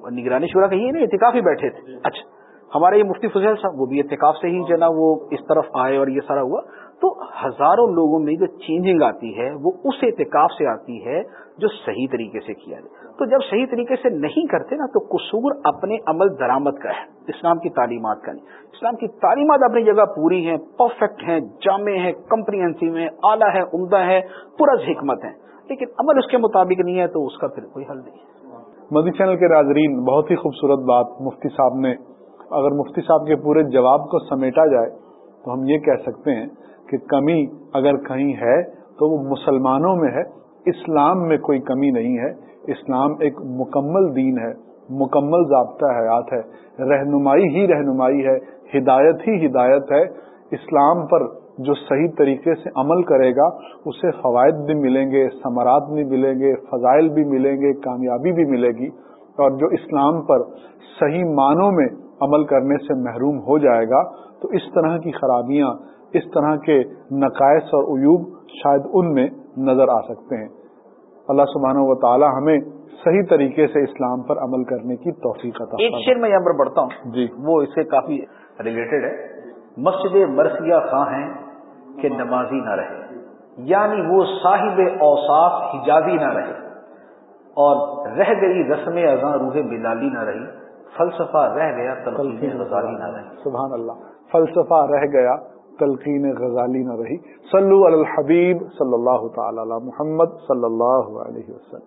اور نگرانی شورا کہیں نا نہیں احتکاف ہی بیٹھے تھے۔ اچھا ہمارے یہ مفتی فضیل صاحب، وہ بھی احتکاف سے ہی جو نا، وہ اس طرف آئے اور یہ سارا ہوا۔ تو ہزاروں لوگوں میں جو چینجنگ آتی ہے، وہ اس اعتکاف سے آتی ہے جو صحیح طریقے سے کیا جائے۔ تو جب صحیح طریقے سے نہیں کرتے نا، تو قصور اپنے عمل درامد کا ہے۔ اسلام کی تعلیمات کا نہیں۔ اسلام کی تعلیمات اپنی جگہ پوری ہیں پرفیکٹ ہیں، جامع ہیں کمپریہنسو ہیں، اعلیٰ ہے، عمدہ ہے پورز حکمت ہے لیکن عمل اس کے مطابق نہیں ہے، تو اس کا پھر کوئی حل نہیں ہے۔ مدی چینل کے ناظرین بہت ہی خوبصورت بات۔ مفتی صاحب نے، اگر مفتی صاحب کے پورے جواب کو سمیٹا جائے، تو ہم یہ کہہ سکتے ہیں کہ کمی اگر کہیں ہے، تو وہ مسلمانوں میں ہے، اسلام میں کوئی کمی نہیں ہے۔ اسلام ایک مکمل دین ہے، مکمل ضابطہ حیات ہے، رہنمائی ہی رہنمائی ہے، ہدایت ہی ہدایت ہے۔ اسلام پر جو صحیح طریقے سے عمل کرے گا، اسے فوائد بھی ملیں گے، ثمرات بھی ملیں گے، فضائل بھی ملیں گے، کامیابی بھی ملے گی۔ اور جو اسلام پر صحیح معنوں میں عمل کرنے سے محروم ہو جائے گا، تو اس طرح کی خرابیاں، اس طرح کے نقائص اور عیوب شاید ان میں نظر آ سکتے ہیں۔ اللہ سبحانہ و تعالی ہمیں صحیح طریقے سے اسلام پر عمل کرنے کی توفیق عطا ایک شعر میں یہاں پر پڑھتا ہوں۔ جی۔ وہ اس سے کافی ریلیٹڈ ہے۔ مسجد مرثیہ خاں ہیں کہ نمازی نہ رہے۔ یعنی وہ صاحب اوساف حجازی نہ رہے۔ اور رہ گئی رسم ازاں روح بلالی نہ رہی۔ فلسفہ رہ گیا تلقین غزالی نہ رہی۔ سبحان اللہ۔ فلسفہ رہ گیا۔ تلقین غزالی نہ رہی۔ صلو علی الحبیب صلی اللہ تعالی علی محمد صلی اللہ علیہ وسلم۔